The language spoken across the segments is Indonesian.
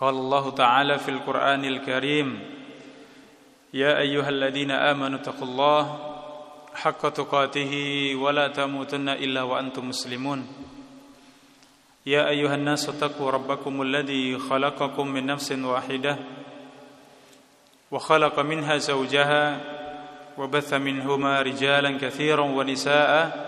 قال الله تعالى في القرآن الكريم يا أيها الذين آمنوا اتقوا الله حق تقاته ولا تموتن إلا وأنتم مسلمون. يا أيها الناس اتقوا ربكم الذي خلقكم من نفس واحدة وخلق منها زوجها وبث منهما رجالا كثيرا ونساء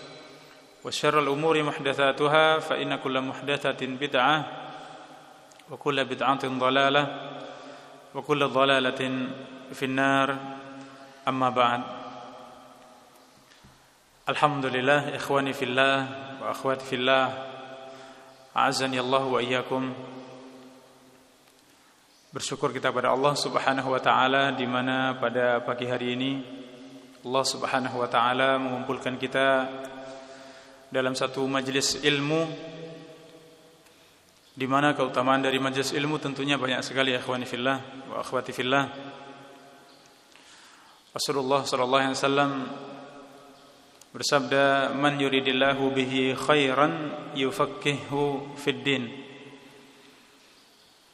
وشر الأمور محدثاتها فإن كل محدثة بدعة وكل بدعة ضلالة وكل ضلالة في النار أما بعد الحمد لله إخواني في الله وأخواتي في الله أعزني الله وإياكم Bersyukur kita pada Allah Subhanahu wa taala di mana pada pagi hari ini Allah Subhanahu wa taala mengumpulkan kita dalam satu majelis ilmu. Di mana keutamaan dari majelis ilmu tentunya banyak sekali ikhwani fillah wa akhwati fillah. Rasulullah sallallahu alaihi wasallam bersabda man yuridillahu bihi khairan yufaqihu fid din.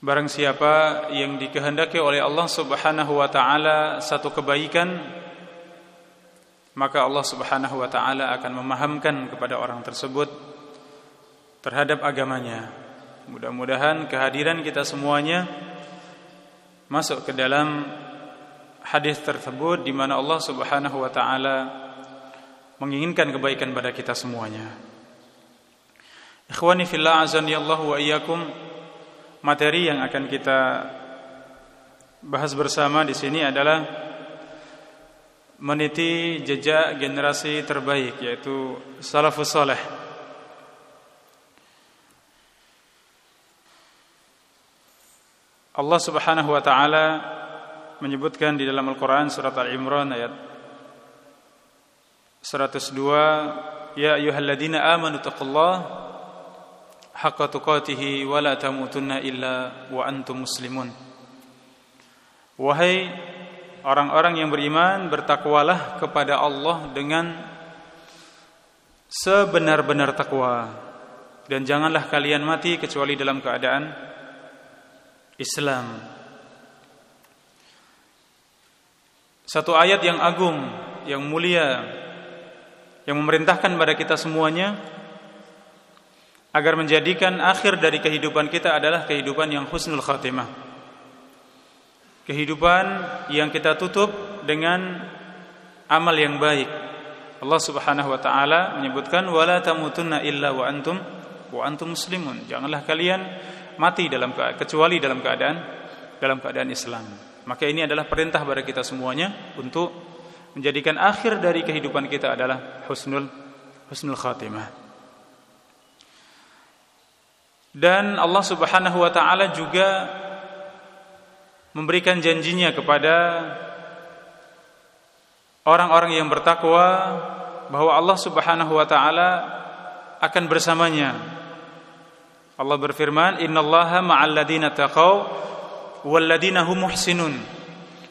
Barang siapa yang dikehendaki oleh Allah Subhanahu wa taala satu kebaikan maka Allah Subhanahu wa taala akan memahamkan kepada orang tersebut terhadap agamanya. Mudah-mudahan kehadiran kita semuanya masuk ke dalam hadis tersebut di mana Allah Subhanahu wa taala menginginkan kebaikan pada kita semuanya. Ikhwani fillah azani Allah wa iyyakum materi yang akan kita bahas bersama di sini adalah meniti jejak generasi terbaik yaitu salafus saleh. Allah Subhanahu wa taala menyebutkan di dalam Al-Qur'an surat Al-Imran ayat 102 Ya ayyuhalladzina amanu taqullaha haqqa tuqatihi wa la tamutunna illa wa antum muslimun Wahai orang-orang yang beriman bertakwalah kepada Allah dengan sebenar-benar takwa dan janganlah kalian mati kecuali dalam keadaan Islam Satu ayat yang agung yang mulia yang memerintahkan pada kita semuanya agar menjadikan akhir dari kehidupan kita adalah kehidupan yang husnul khatimah. Kehidupan yang kita tutup dengan amal yang baik. Allah Subhanahu wa taala menyebutkan wala tamutunna illa wa antum wa antum muslimun. Janganlah kalian mati dalam kecuali dalam keadaan dalam keadaan Islam. Maka ini adalah perintah pada kita semuanya untuk menjadikan akhir dari kehidupan kita adalah husnul husnul khatimah. Dan Allah Subhanahu wa taala juga memberikan janjinya kepada orang-orang yang bertakwa bahwa Allah Subhanahu wa taala akan bersamanya. Allah berfirman, "Innallaha ma'al ladzina taqau wal ladzina hum muhsinun."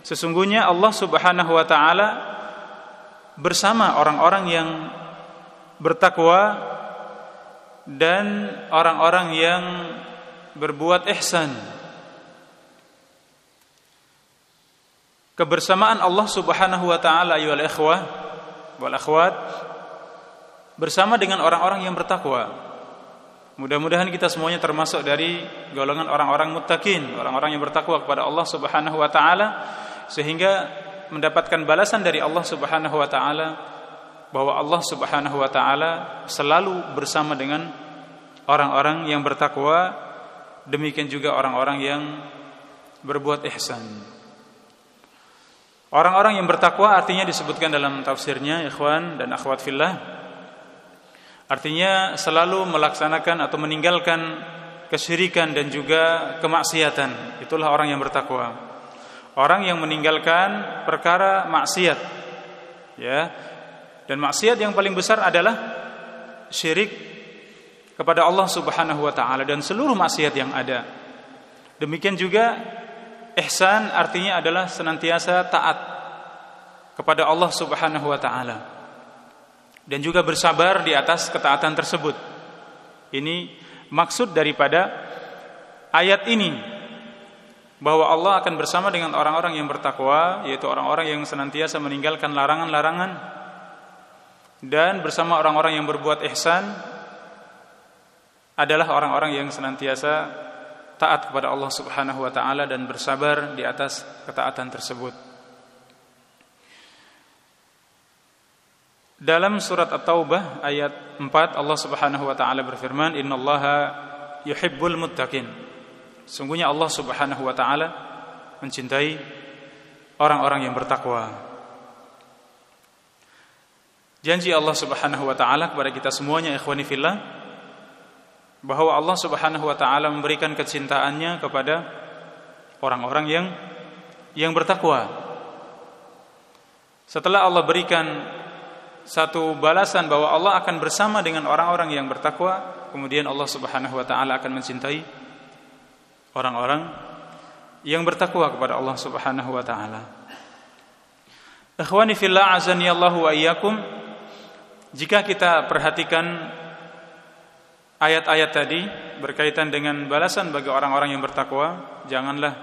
Sesungguhnya Allah Subhanahu wa taala bersama orang-orang yang bertakwa dan orang-orang yang berbuat ihsan. Kebersamaan Allah Subhanahu wa taala ayyuhal ikhwah wal akhwat bersama dengan orang-orang yang bertakwa. Mudah-mudahan kita semuanya termasuk dari golongan orang-orang muttaqin, orang-orang yang bertakwa kepada Allah Subhanahu wa taala sehingga mendapatkan balasan dari Allah Subhanahu wa taala bahwa Allah Subhanahu wa taala selalu bersama dengan orang-orang yang bertakwa demikian juga orang-orang yang berbuat ihsan. Orang-orang yang bertakwa artinya disebutkan dalam tafsirnya ikhwan dan akhwat fillah Artinya selalu melaksanakan atau meninggalkan kesyirikan dan juga kemaksiatan. Itulah orang yang bertakwa. Orang yang meninggalkan perkara maksiat. Ya. Dan maksiat yang paling besar adalah syirik kepada Allah Subhanahu wa taala dan seluruh maksiat yang ada. Demikian juga ihsan artinya adalah senantiasa taat kepada Allah Subhanahu wa taala. Dan juga bersabar di atas ketaatan tersebut. Ini maksud daripada ayat ini. Bahwa Allah akan bersama dengan orang-orang yang bertakwa yaitu orang-orang yang senantiasa meninggalkan larangan-larangan. Dan bersama orang-orang yang berbuat ihsan adalah orang-orang yang senantiasa taat kepada Allah Subhanahu wa taala dan bersabar di atas ketaatan tersebut. Dalam surat At-Taubah ayat 4 Allah Subhanahu wa taala berfirman, "Innallaha yuhibbul muttaqin." Sungguhnya Allah Subhanahu wa taala mencintai orang-orang yang bertakwa. Janji Allah Subhanahu wa taala kepada kita semuanya ikhwani fillah bahwa Allah Subhanahu wa taala memberikan kecintaannya kepada orang-orang yang yang bertakwa. Setelah Allah berikan satu balasan bahwa Allah akan bersama dengan orang-orang yang bertakwa, kemudian Allah Subhanahu wa taala akan mencintai orang-orang yang bertakwa kepada Allah Subhanahu wa taala. Ikhwani fillah azani Allah wa iyyakum, jika kita perhatikan ayat-ayat tadi berkaitan dengan balasan bagi orang-orang yang bertakwa, janganlah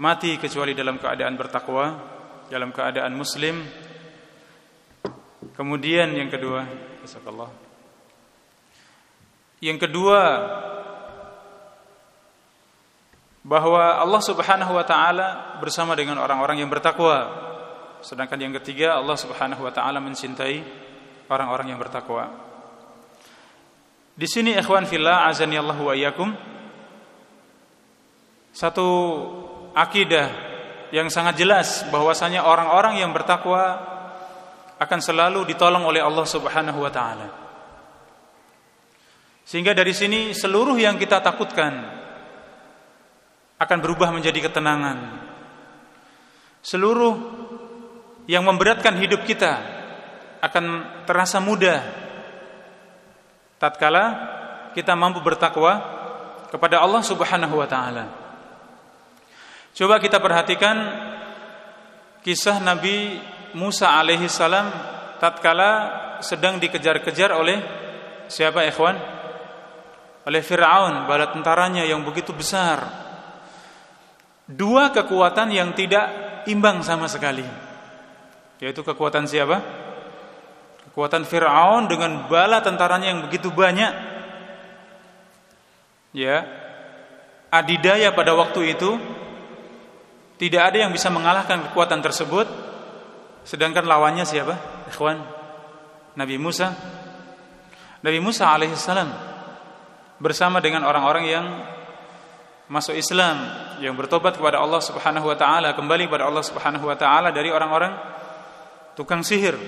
mati kecuali dalam keadaan bertakwa, dalam keadaan muslim, Kemudian yang kedua, Jazakallah. Yang kedua bahwa Allah Subhanahu wa taala bersama dengan orang-orang yang bertakwa. Sedangkan yang ketiga Allah Subhanahu wa taala mencintai orang-orang yang bertakwa. Di sini ikhwan fillah azani Allah wa iyyakum satu akidah yang sangat jelas bahwasanya orang-orang yang bertakwa akan selalu ditolong oleh Allah Subhanahu wa taala. Sehingga dari sini seluruh yang kita takutkan akan berubah menjadi ketenangan. Seluruh yang memberatkan hidup kita akan terasa mudah tatkala kita mampu bertakwa kepada Allah Subhanahu wa taala. Coba kita perhatikan kisah Nabi Musa alaihi salam tatkala sedang dikejar-kejar oleh siapa ikhwan? Oleh Firaun, bala tentaranya yang begitu besar. Dua kekuatan yang tidak imbang sama sekali. Yaitu kekuatan siapa? Kekuatan Firaun dengan bala tentaranya yang begitu banyak. Ya. Adidaya pada waktu itu tidak ada yang bisa mengalahkan kekuatan tersebut Sedangkan lawannya siapa? Ikhwan Nabi Musa Nabi Musa alaihissalam bersama dengan orang-orang yang masuk Islam yang bertobat kepada Allah Subhanahu wa taala kembali kepada Allah Subhanahu wa taala dari orang-orang tukang sihir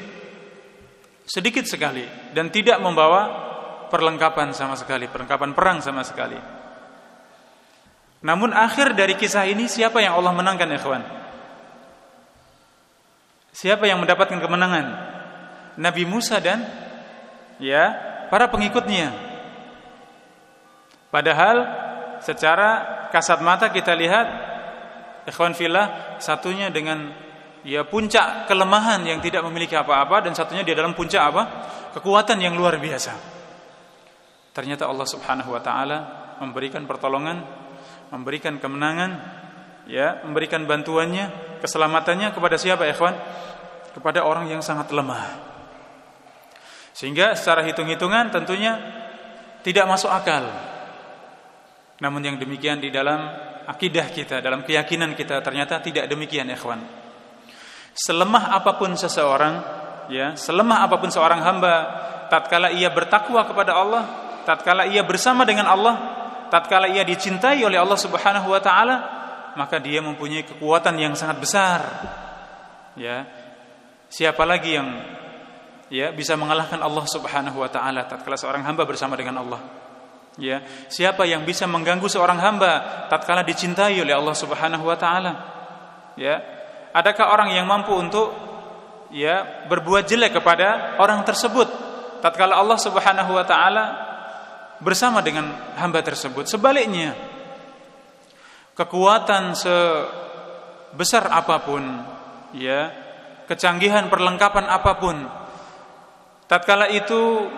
sedikit sekali dan tidak membawa perlengkapan sama sekali perlengkapan perang sama sekali namun akhir dari kisah ini siapa yang Allah menangkan kawan Siapa yang mendapatkan kemenangan? Nabi Musa dan ya para pengikutnya. Padahal secara kasat mata kita lihat ikhwan fillah satunya dengan ya puncak kelemahan yang tidak memiliki apa-apa dan satunya dia dalam puncak apa? kekuatan yang luar biasa. Ternyata Allah Subhanahu wa taala memberikan pertolongan, memberikan kemenangan, ya, memberikan bantuannya, keselamatannya kepada siapa ikhwan? kepada orang yang sangat lemah. Sehingga secara hitung-hitungan tentunya tidak masuk akal. Namun yang demikian di dalam akidah kita, dalam keyakinan kita ternyata tidak demikian, ikhwan. Selemah apa pun seseorang, ya, selemah apa pun seorang hamba, tatkala ia bertakwa kepada Allah, tatkala ia bersama dengan Allah, tatkala ia dicintai oleh Allah Subhanahu wa taala, maka dia mempunyai kekuatan yang sangat besar. Ya. Siapa lagi yang ya bisa mengalahkan Allah Subhanahu wa taala tatkala seorang hamba bersama dengan Allah? Ya, siapa yang bisa mengganggu seorang hamba tatkala dicintai oleh Allah Subhanahu wa taala? Ya. Adakah orang yang mampu untuk ya berbuat jelek kepada orang tersebut tatkala Allah Subhanahu wa taala bersama dengan hamba tersebut? Sebaliknya, kekuatan sebesar apa pun, ya, kecanggihan perlengkapan apa pun, tatkala itu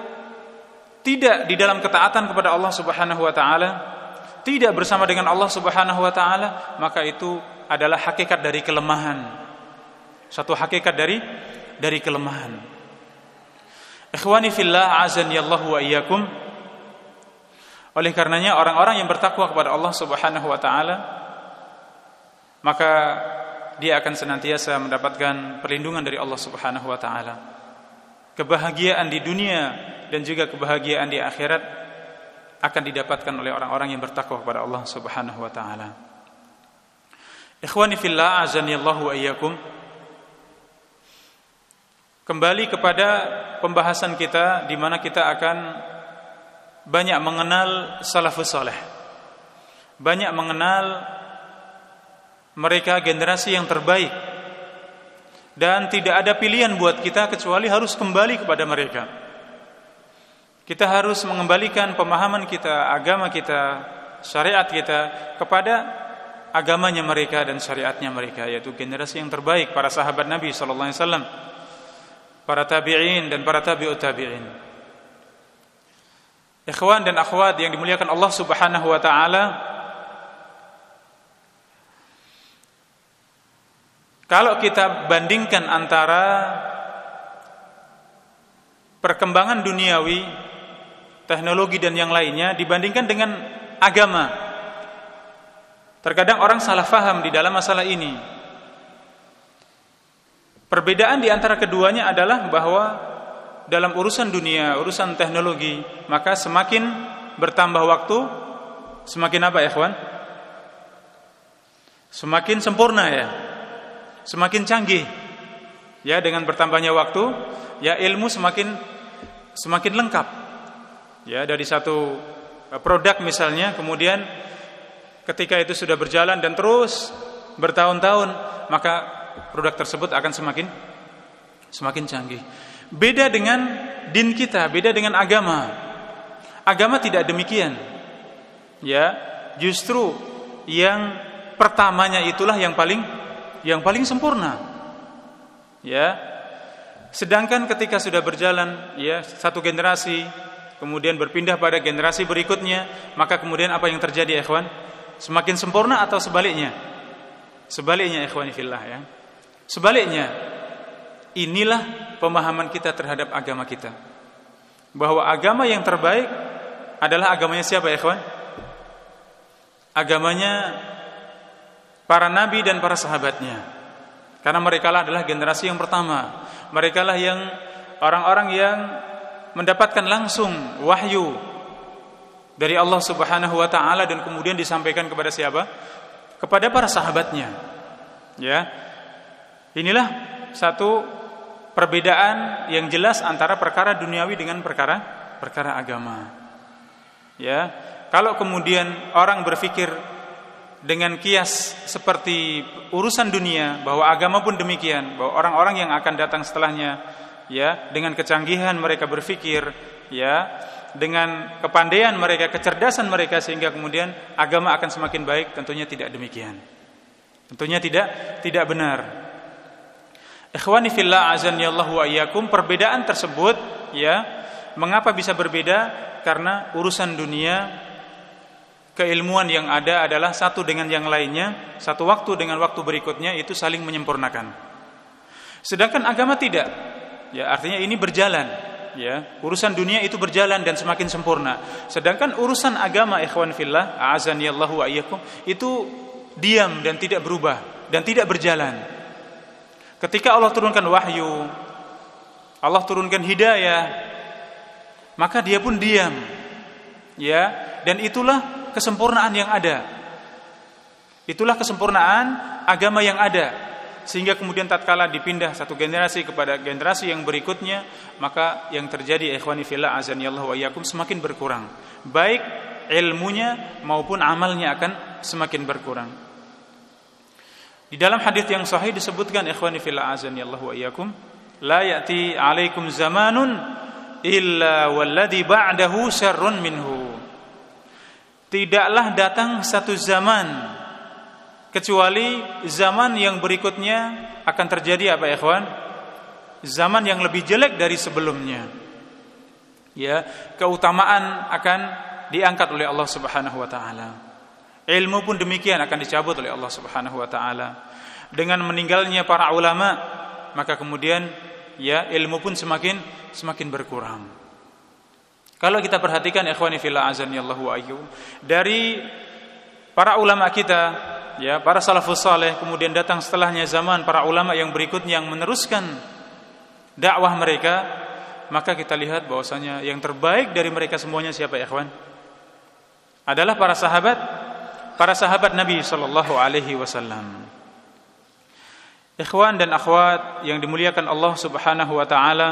tidak di dalam ketaatan kepada Allah Subhanahu wa taala, tidak bersama dengan Allah Subhanahu wa taala, maka itu adalah hakikat dari kelemahan. Satu hakikat dari dari kelemahan. Ikhwani fillah azani Allah wa iyyakum. Oleh karenanya orang-orang yang bertakwa kepada Allah Subhanahu wa taala maka dia akan senantiasa mendapatkan perlindungan dari Allah Subhanahu wa taala. Kebahagiaan di dunia dan juga kebahagiaan di akhirat akan didapatkan oleh orang-orang yang bertakwa kepada Allah Subhanahu wa taala. Ikhwani fillah azani Allah wa. Kembali kepada pembahasan kita di mana kita akan banyak mengenal salafus saleh. Banyak mengenal mereka generasi yang terbaik. Dan tidak ada pilihan buat kita kecuali harus kembali kepada mereka. Kita harus mengembalikan pemahaman kita, agama kita, syariat kita kepada agamanya mereka dan syariatnya mereka yaitu generasi yang terbaik para sahabat Nabi sallallahu alaihi wasallam, para tabi'in dan para tabi'ut tabi'in. Ikhwan dan akhwat yang dimuliakan Allah Subhanahu wa taala, kalau kita bandingkan antara perkembangan duniawi, teknologi dan yang lainnya dibandingkan dengan agama. Terkadang orang salah faham di dalam masalah ini. Perbedaan di antara keduanya adalah bahwa dalam urusan dunia, urusan teknologi, maka semakin bertambah waktu, semakin apa ya? Semakin sempurna ya. Semakin canggih. Ya, dengan bertambahnya waktu, ya ilmu semakin semakin lengkap. Ya, dari satu eh, produk misalnya, kemudian ketika itu sudah berjalan dan terus bertahun-tahun, maka produk tersebut akan semakin semakin canggih. Beda dengan din kita, beda dengan agama. Agama tidak demikian. Ya, justru yang pertamanya itulah yang paling yang paling sempurna. Ya. Sedangkan ketika sudah berjalan ya satu generasi kemudian berpindah pada generasi berikutnya, maka kemudian apa yang terjadi ikhwan? Semakin sempurna atau sebaliknya? Sebaliknya ikhwani fillah ya. Sebaliknya, inilah pemahaman kita terhadap agama kita. Bahwa agama yang terbaik adalah agamanya siapa kawan? Agamanya para nabi dan para sahabatnya. Karena mereka lah adalah generasi yang pertama. Mereka lah yang orang-orang yang mendapatkan langsung wahyu dari Allah Subhanahu wa taala dan kemudian disampaikan kepada siapa? Kepada para sahabatnya. Ya. Inilah satu perbedaan yang jelas antara perkara duniawi dengan perkara perkara agama. Ya, kalau kemudian orang berpikir dengan kias seperti urusan dunia bahwa agama pun demikian, bahwa orang-orang yang akan datang setelahnya ya dengan kecanggihan mereka berpikir ya dengan kepandaian mereka, kecerdasan mereka sehingga kemudian agama akan semakin baik, tentunya tidak demikian. Tentunya tidak tidak benar. Ikhwani fillah azani Allah wa iyyakum perbedaan tersebut ya mengapa bisa berbeda? Karena urusan dunia keilmuan yang ada adalah satu dengan yang lainnya satu waktu dengan waktu berikutnya itu saling menyempurnakan. Sedangkan agama tidak. Ya artinya ini berjalan ya urusan dunia itu berjalan dan semakin sempurna. Sedangkan urusan agama ikhwan fillah azanillahu wa iyyakum itu diam dan tidak berubah dan tidak berjalan. Ketika Allah turunkan wahyu Allah turunkan hidayah maka dia pun diam. Ya dan itulah kesempurnaan yang ada. Itulah kesempurnaan agama yang ada sehingga kemudian tatkala dipindah satu generasi kepada generasi yang berikutnya maka yang terjadi ikhwani fillah azanillahu wa iyyakum semakin berkurang. Baik ilmunya maupun amalnya akan semakin berkurang. Di dalam hadis yang sahih disebutkan ikhwani fillah azanillahu wa iyyakum la ya'ti 'alaikum zamanun illa walladhi ba'dahu syarrun minhu. Tidaklah datang satu zaman kecuali zaman yang berikutnya akan terjadi apa kawan? Zaman yang lebih jelek dari sebelumnya. Ya, keutamaan akan diangkat oleh Allah Subhanahu wa taala. Ilmu pun demikian akan dicabut oleh Allah Subhanahu wa taala. Dengan meninggalnya para ulama, maka kemudian ya ilmu pun semakin semakin berkurang. Kalau kita perhatikan ikhwani fillah azani Allah wa dari para ulama kita ya para salafus saleh kemudian datang setelahnya zaman para ulama yang berikutnya yang meneruskan dakwah mereka maka kita lihat bahwasanya yang terbaik dari mereka semuanya siapa ya kawan adalah para sahabat para sahabat Nabi sallallahu alaihi wasallam. Ikhwan dan akhwat yang dimuliakan Allah Subhanahu wa taala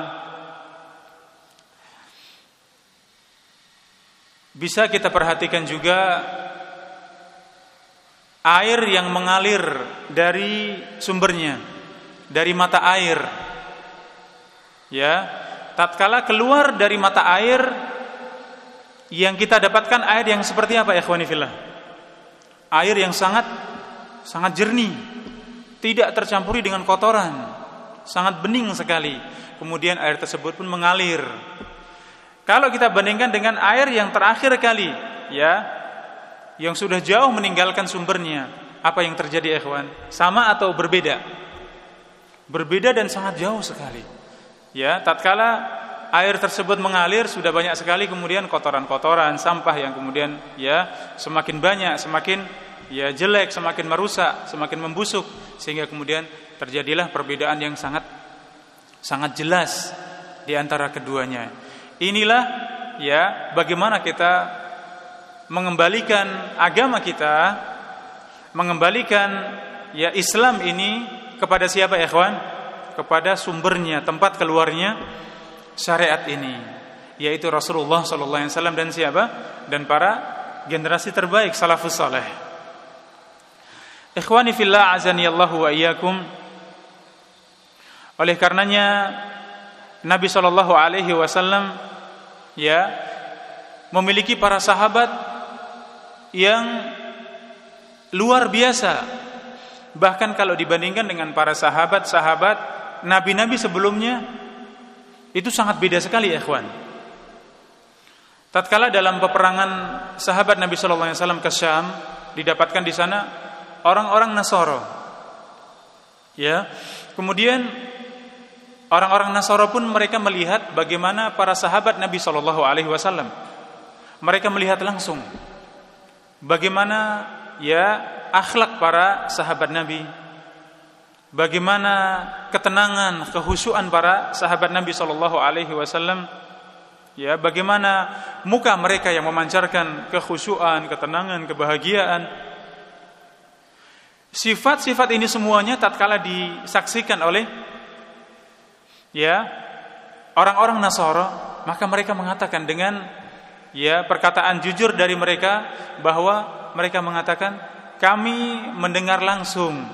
bisa kita perhatikan juga air yang mengalir dari sumbernya dari mata air. Ya tatkala keluar dari mata air yang kita dapatkan air yang seperti apa ya fillah? Air yang sangat sangat jernih tidak tercampuri dengan kotoran sangat bening sekali. Kemudian air tersebut pun mengalir. Kalau kita bandingkan dengan air yang terakhir kali ya yang sudah jauh meninggalkan sumbernya, apa yang terjadi ikhwan? Sama atau berbeda? Berbeda dan sangat jauh sekali. Ya, tatkala air tersebut mengalir sudah banyak sekali kemudian kotoran-kotoran, sampah yang kemudian ya semakin banyak, semakin ya jelek, semakin merusak, semakin membusuk sehingga kemudian terjadilah perbedaan yang sangat sangat jelas di antara keduanya. Inilah ya bagaimana kita mengembalikan agama kita, mengembalikan ya Islam ini kepada siapa kawan? Kepada sumbernya, tempat keluarnya syariat ini, yaitu Rasulullah sallallahu alaihi wasallam dan siapa? Dan para generasi terbaik salafus saleh. Ikhwani fillah azani Allah wa iyyakum. Oleh karenanya Nabi sallallahu alaihi wasallam ya memiliki para sahabat yang luar biasa. Bahkan kalau dibandingkan dengan para sahabat-sahabat nabi-nabi sebelumnya itu sangat beda sekali ya, ikhwan. Tatkala dalam peperangan sahabat Nabi sallallahu alaihi wasallam ke Syam didapatkan di sana orang-orang Nasoro. Ya. Kemudian orang-orang Nasoro pun mereka melihat bagaimana para sahabat Nabi sallallahu alaihi wasallam. Mereka melihat langsung bagaimana ya akhlak para sahabat Nabi? Bagaimana ketenangan kehusuan para sahabat Nabi sallallahu alaihi wasallam? Ya bagaimana muka mereka yang memancarkan kehusuan ketenangan kebahagiaan? Sifat-sifat ini semuanya tatkala disaksikan oleh ya orang-orang Nasara maka mereka mengatakan dengan ya perkataan jujur dari mereka bahwa mereka mengatakan kami mendengar langsung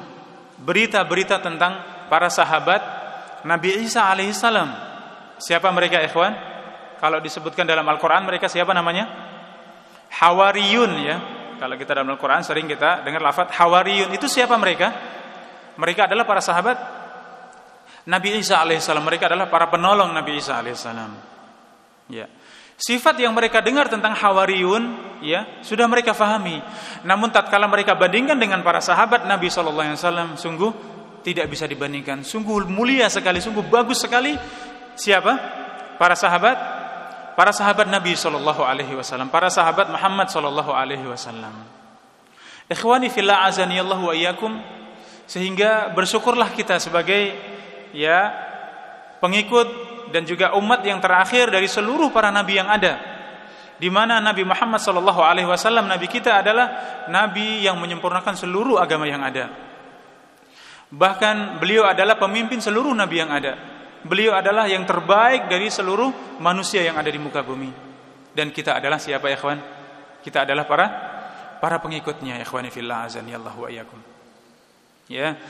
berita-berita tentang para sahabat Nabi Isa alaihissalam. Siapa mereka ikhwan? Kalau disebutkan dalam Al-Qur'an mereka siapa namanya? Hawariyun ya. Kalau kita dalam Al-Qur'an sering kita dengar lafaz Hawariyun. Itu siapa mereka? Mereka adalah para sahabat Nabi Isa alaihissalam. Mereka adalah para penolong Nabi Isa alaihissalam. Ya. Sifat yang mereka dengar tentang Hawariyun ya sudah mereka fahami. Namun tatkala mereka bandingkan dengan para sahabat Nabi sallallahu alaihi wasallam sungguh tidak bisa dibandingkan. Sungguh mulia sekali, sungguh bagus sekali siapa? Para sahabat, para sahabat Nabi Shallallahu Alaihi Wasallam, para sahabat Muhammad Shallallahu Alaihi Wasallam. Ikhwani fillah azanillahu wa iyyakum sehingga bersyukurlah kita sebagai ya pengikut dan juga umat yang terakhir dari seluruh para nabi yang ada di mana Nabi Muhammad sallallahu alaihi wasallam nabi kita adalah nabi yang menyempurnakan seluruh agama yang ada. Bahkan beliau adalah pemimpin seluruh nabi yang ada. Beliau adalah yang terbaik dari seluruh manusia yang ada di muka bumi. Dan kita adalah siapa ya kawan? Kita adalah para para pengikutnya ikhwani fillah azani Allah wa. Ya.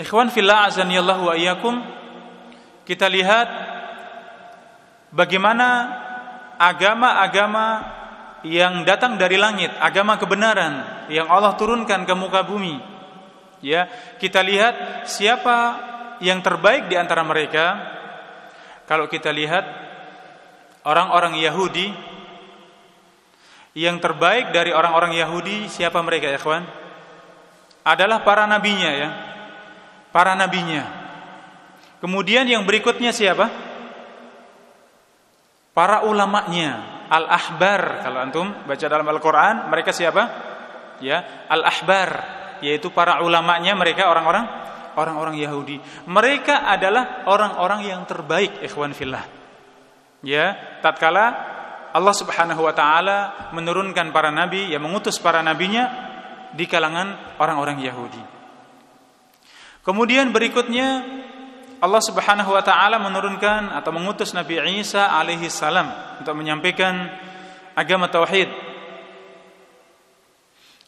Ikhwan fillah azani Allah wa. Kita lihat bagaimana agama-agama yang datang dari langit, agama kebenaran yang Allah turunkan ke muka bumi. Ya, kita lihat siapa yang terbaik di antara mereka. Kalau kita lihat orang-orang Yahudi yang terbaik dari orang-orang Yahudi siapa mereka ya kawan? Adalah para nabinya ya. Para nabinya. Kemudian yang berikutnya siapa? Para ulamanya al-ahbar kalau antum baca dalam Al-Qur'an mereka siapa? Ya, al-ahbar yaitu para ulamanya mereka orang-orang orang-orang Yahudi. Mereka adalah orang-orang yang terbaik ikhwan fillah. Ya, tatkala Allah Subhanahu wa taala menurunkan para nabi, yang mengutus para nabinya di kalangan orang-orang Yahudi. Kemudian berikutnya Allah Subhanahu wa taala menurunkan atau mengutus Nabi Isa alaihi salam untuk menyampaikan agama tauhid.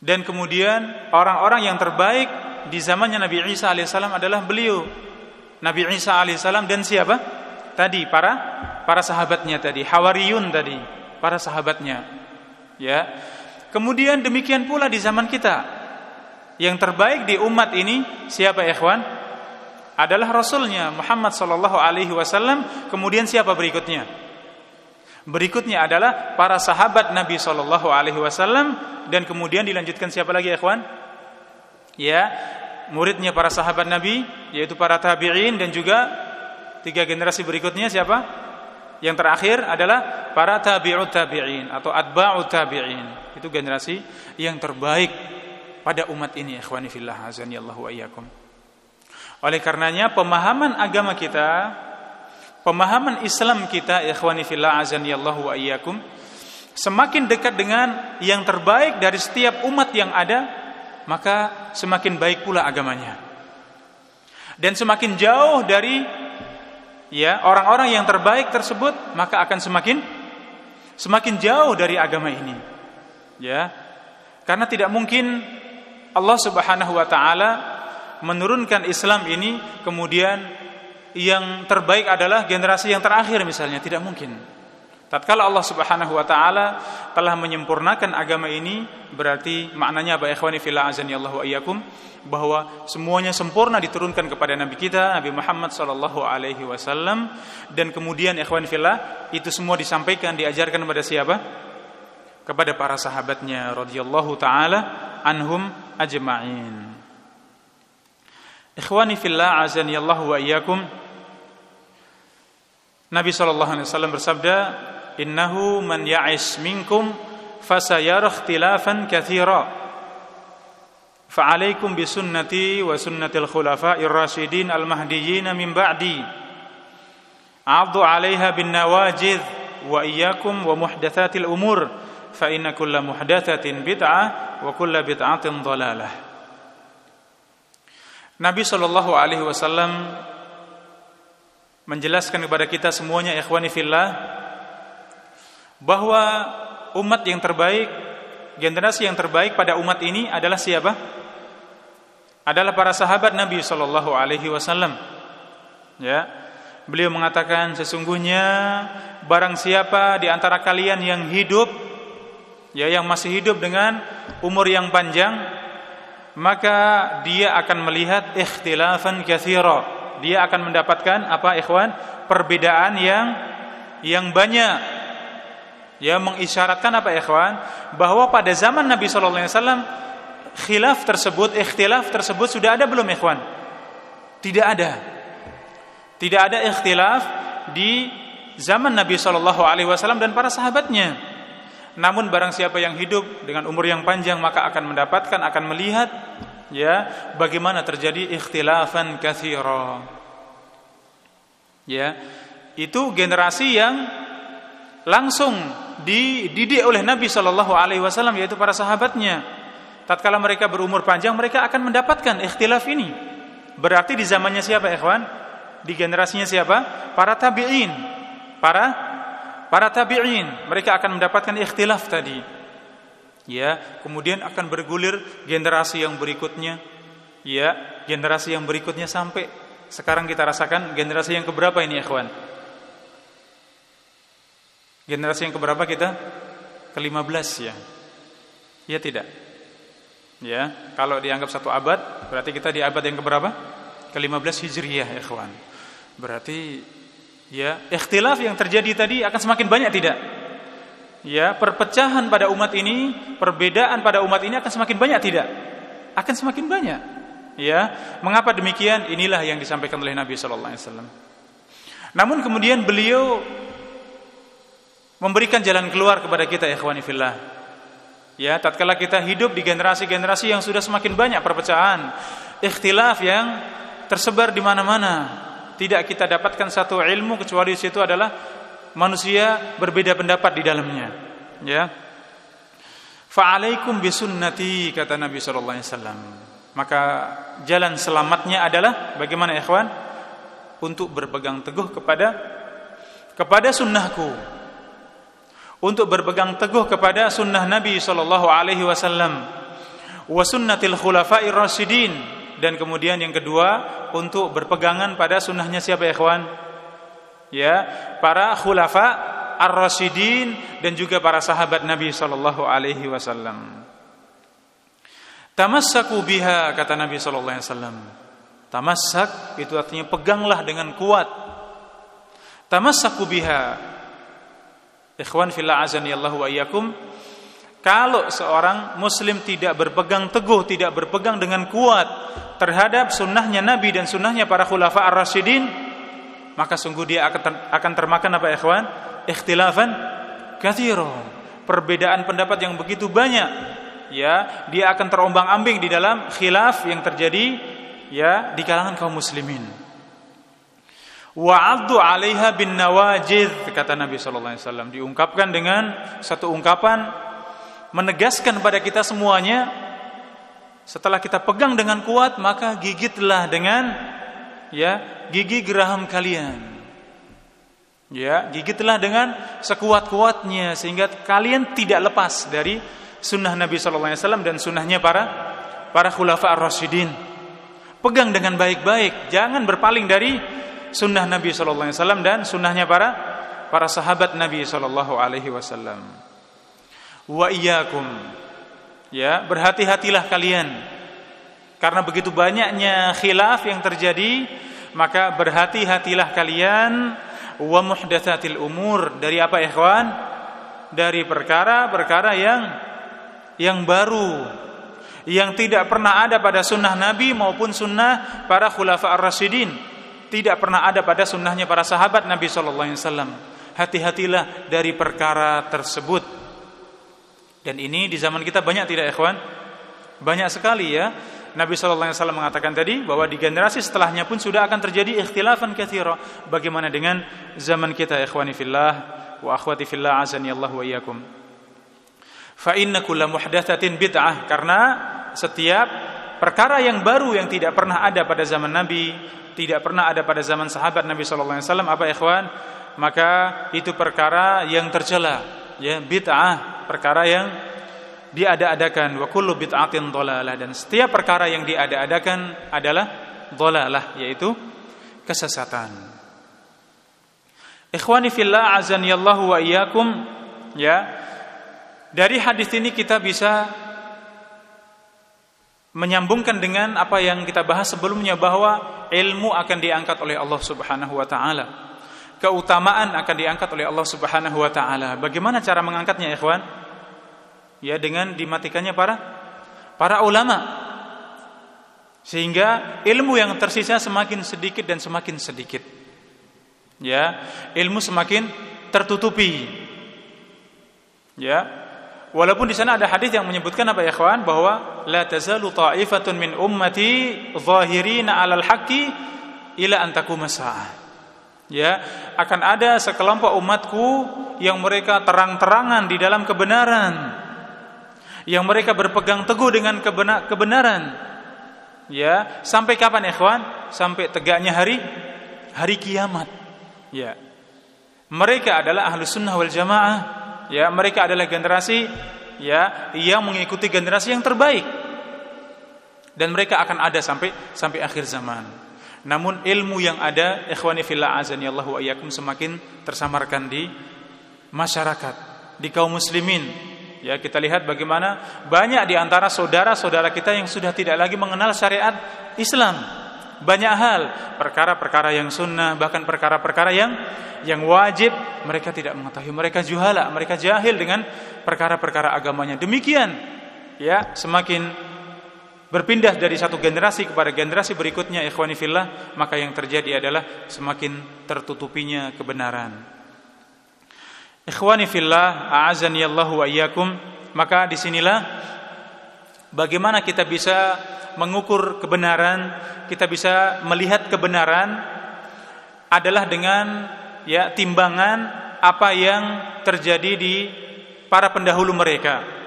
Dan kemudian orang-orang yang terbaik di zamannya Nabi Isa alaihi salam adalah beliau. Nabi Isa alaihi salam dan siapa? Tadi para para sahabatnya tadi, Hawariyun tadi, para sahabatnya. Ya. Kemudian demikian pula di zaman kita. Yang terbaik di umat ini siapa ikhwan? Adalah rasulnya Muhammad sallallahu alaihi wasallam. Kemudian siapa berikutnya? Berikutnya adalah para sahabat Nabi sallallahu alaihi wasallam. Dan kemudian dilanjutkan siapa lagi ikhwan? Ya muridnya para sahabat Nabi yaitu para tabi'in dan juga tiga generasi berikutnya siapa? Yang terakhir adalah para tabi'ut tabi'in atau atba'ut tabi'in. Itu generasi yang terbaik pada umat ini ikhwani fillah azani Allah wa iyyakum oleh karenanya pemahaman agama kita, pemahaman Islam kita ikhwani fillah azanillahu wa iyyakum semakin dekat dengan yang terbaik dari setiap umat yang ada, maka semakin baik pula agamanya. Dan semakin jauh dari ya orang-orang yang terbaik tersebut, maka akan semakin semakin jauh dari agama ini. Ya. Karena tidak mungkin Allah Subhanahu wa taala menurunkan Islam ini kemudian yang terbaik adalah generasi yang terakhir misalnya tidak mungkin. Tatkala Allah Subhanahu wa taala telah menyempurnakan agama ini berarti maknanya apa ikhwani fillah wa iyyakum bahwa semuanya sempurna diturunkan kepada nabi kita Nabi Muhammad sallallahu alaihi wasallam dan kemudian ikhwani fillah itu semua disampaikan diajarkan kepada siapa? Kepada para sahabatnya radhiyallahu taala anhum ajma'in. Ikhwani fillah azani Allah wa iyyakum. Nabi sallallahu alaihi wasallam bersabda, "Innahu man ya'is minkum fasayara ikhtilafan katsira." فعليكم بسنتي وسنة الخلفاء الراشدين المهديين من بعدي عضوا عليها بالنواجذ وإياكم ومحدثات الأمور فإن كل محدثة بدعة وكل بدعة ضلالة Nabi Shallallahu Alaihi Wasallam menjelaskan kepada kita semuanya ikhwani fillah bahwa umat yang terbaik, generasi yang terbaik pada umat ini adalah siapa? Adalah para sahabat Nabi Shallallahu Alaihi Wasallam. Ya, beliau mengatakan sesungguhnya barang siapa di antara kalian yang hidup, ya yang masih hidup dengan umur yang panjang, maka dia akan melihat ikhtilafan katsira. Dia akan mendapatkan apa ikhwan? Perbedaan yang yang banyak. Ya mengisyaratkan apa ikhwan? Bahwa pada zaman Nabi sallallahu alaihi wasallam khilaf tersebut, ikhtilaf tersebut sudah ada belum ikhwan? Tidak ada. Tidak ada ikhtilaf di zaman Nabi Shallallahu alaihi wasallam dan para sahabatnya. Namun barang siapa yang hidup dengan umur yang panjang maka akan mendapatkan akan melihat ya bagaimana terjadi ikhtilafan katsira. Ya, itu generasi yang langsung dididik oleh Nabi Shallallahu alaihi wasallam yaitu para sahabatnya. Tatkala mereka berumur panjang mereka akan mendapatkan ikhtilaf ini. Berarti di zamannya siapa ikhwan? Di generasinya siapa? Para tabi'in. Para para tabi'in, mereka akan mendapatkan ikhtilaf tadi. Ya, kemudian akan bergulir generasi yang berikutnya. Ya, generasi yang berikutnya sampai sekarang kita rasakan generasi yang keberapa ini ikhwan? Generasi yang keberapa kita? Ke-15 ya. Ya tidak. Ya, kalau dianggap satu abad, berarti kita di abad yang keberapa? Ke-15 Hijriyah, ikhwan. Berarti ya, ikhtilaf yang terjadi tadi akan semakin banyak tidak? Ya, perpecahan pada umat ini, perbedaan pada umat ini akan semakin banyak tidak? Akan semakin banyak. Ya, mengapa demikian? Inilah yang disampaikan oleh Nabi sallallahu alaihi wasallam. Namun kemudian beliau memberikan jalan keluar kepada kita ikhwani fillah. Ya, tatkala kita hidup di generasi-generasi yang sudah semakin banyak perpecahan, ikhtilaf yang tersebar di mana-mana. Tidak kita dapatkan satu ilmu kecuali situ adalah manusia berbeda pendapat di dalamnya. Ya. Fa'alaikum bisunnati kata Nabi sallallahu alaihi wasallam. Maka jalan selamatnya adalah bagaimana ikhwan? Untuk berpegang teguh kepada kepada sunnahku untuk berpegang teguh kepada sunnah Nabi Shallallahu Alaihi Wasallam, wa sunnatil khulafa'ir rasyidin dan kemudian yang kedua untuk berpegangan pada sunnahnya siapa ya kawan? Ya, para khulafa ar-rasyidin dan juga para sahabat Nabi Shallallahu Alaihi Wasallam. Tamassaku biha kata Nabi Shallallahu Alaihi Wasallam. Tamassak itu artinya peganglah dengan kuat. Tamassaku biha Ikhwan fillah azani Allah wa iyyakum. Kalau seorang muslim tidak berpegang teguh, tidak berpegang dengan kuat terhadap sunnahnya Nabi dan sunnahnya para khulafa ar-rasyidin, maka sungguh dia akan akan termakan apa ikhwan? Ikhtilafan katsira. Perbedaan pendapat yang begitu banyak. Ya, dia akan terombang-ambing di dalam khilaf yang terjadi ya di kalangan kaum muslimin. Wa'addu 'alaiha bin nawajid kata Nabi sallallahu alaihi wasallam diungkapkan dengan satu ungkapan menegaskan pada kita semuanya setelah kita pegang dengan kuat maka gigitlah dengan ya gigi geraham kalian. Ya, gigitlah dengan sekuat-kuatnya sehingga kalian tidak lepas dari sunnah Nabi sallallahu alaihi wasallam dan sunnahnya para para khulafa ar-rasyidin. Pegang dengan baik-baik, jangan berpaling dari sunnah Nabi Shallallahu Alaihi Wasallam dan sunnahnya para para sahabat Nabi Shallallahu Alaihi Wasallam. Wa iyyakum ya berhati-hatilah kalian karena begitu banyaknya khilaf yang terjadi maka berhati-hatilah kalian wa muhdatsatil umur dari apa ikhwan dari perkara-perkara yang yang baru yang tidak pernah ada pada sunnah Nabi maupun sunnah para khulafa ar-rasyidin tidak pernah ada pada sunnahnya para sahabat Nabi Shallallahu Alaihi Wasallam. Hati-hatilah dari perkara tersebut. Dan ini di zaman kita banyak tidak, ikhwan? Banyak sekali ya. Nabi Shallallahu Alaihi Wasallam mengatakan tadi bahwa di generasi setelahnya pun sudah akan terjadi ikhtilafan kathira. Bagaimana dengan zaman kita, ikhwani fillah wa akhwati fillah azani Allah wa iyyakum. Fa inna kulla muhdatsatin bid'ah karena setiap perkara yang baru yang tidak pernah ada pada zaman Nabi tidak pernah ada pada zaman sahabat Nabi sallallahu alaihi wasallam apa ikhwan maka itu perkara yang tercela ya bid'ah perkara yang diada-adakan. Wa kullu bid'atin dhalalah. Dan setiap perkara yang diada-adakan adalah dhalalah yaitu kesesatan. Ikhwani fillah azanillahu wa iyyakum. Ya dari hadis ini kita bisa menyambungkan dengan apa yang kita bahas sebelumnya bahwa ilmu akan diangkat oleh Allah Subhanahu wa taala. Keutamaan akan diangkat oleh Allah Subhanahu wa taala. Bagaimana cara mengangkatnya, ikhwan? Ya dengan dimatikannya para para ulama. Sehingga ilmu yang tersisa semakin sedikit dan semakin sedikit. Ya, ilmu semakin tertutupi. Ya. Walaupun di sana ada hadis yang menyebutkan apa ya kawan bahwa la tazalu ta'ifatun min ummati zahirina 'alal haqqi ila an taquma Ya, akan ada sekelompok umatku yang mereka terang-terangan di dalam kebenaran. Yang mereka berpegang teguh dengan kebenaran. Ya, sampai kapan ikhwan? Sampai tegaknya hari hari kiamat. Ya. Mereka adalah ahlu sunnah wal jamaah ya mereka adalah generasi ya yang mengikuti generasi yang terbaik dan mereka akan ada sampai sampai akhir zaman. Namun ilmu yang ada ikhwani fillah azani Allah wa semakin tersamarkan di masyarakat, di kaum muslimin. Ya, kita lihat bagaimana banyak di antara saudara-saudara kita yang sudah tidak lagi mengenal syariat Islam banyak hal, perkara-perkara yang sunnah, bahkan perkara-perkara yang yang wajib mereka tidak mengetahui. Mereka juhala, mereka jahil dengan perkara-perkara agamanya. Demikian, ya, semakin berpindah dari satu generasi kepada generasi berikutnya ikhwani fillah, maka yang terjadi adalah semakin tertutupinya kebenaran. Ikhwani fillah, a'azani Allah wa iyyakum, maka di sinilah bagaimana kita bisa mengukur kebenaran, kita bisa melihat kebenaran adalah dengan ya timbangan apa yang terjadi di para pendahulu mereka.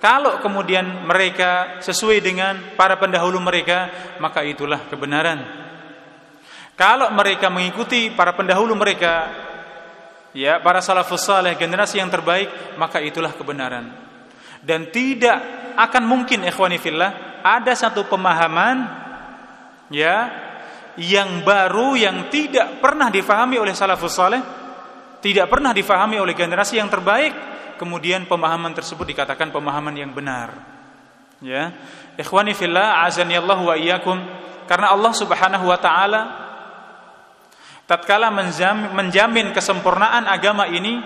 Kalau kemudian mereka sesuai dengan para pendahulu mereka, maka itulah kebenaran. Kalau mereka mengikuti para pendahulu mereka, ya para salafus saleh generasi yang terbaik, maka itulah kebenaran. Dan tidak akan mungkin ikhwani fillah ada satu pemahaman ya yang baru yang tidak pernah difahami oleh salafus saleh, tidak pernah difahami oleh generasi yang terbaik, kemudian pemahaman tersebut dikatakan pemahaman yang benar. Ya. Ikhwani fillah, azani Allah wa iyyakum, karena Allah Subhanahu wa taala tatkala menjamin kesempurnaan agama ini,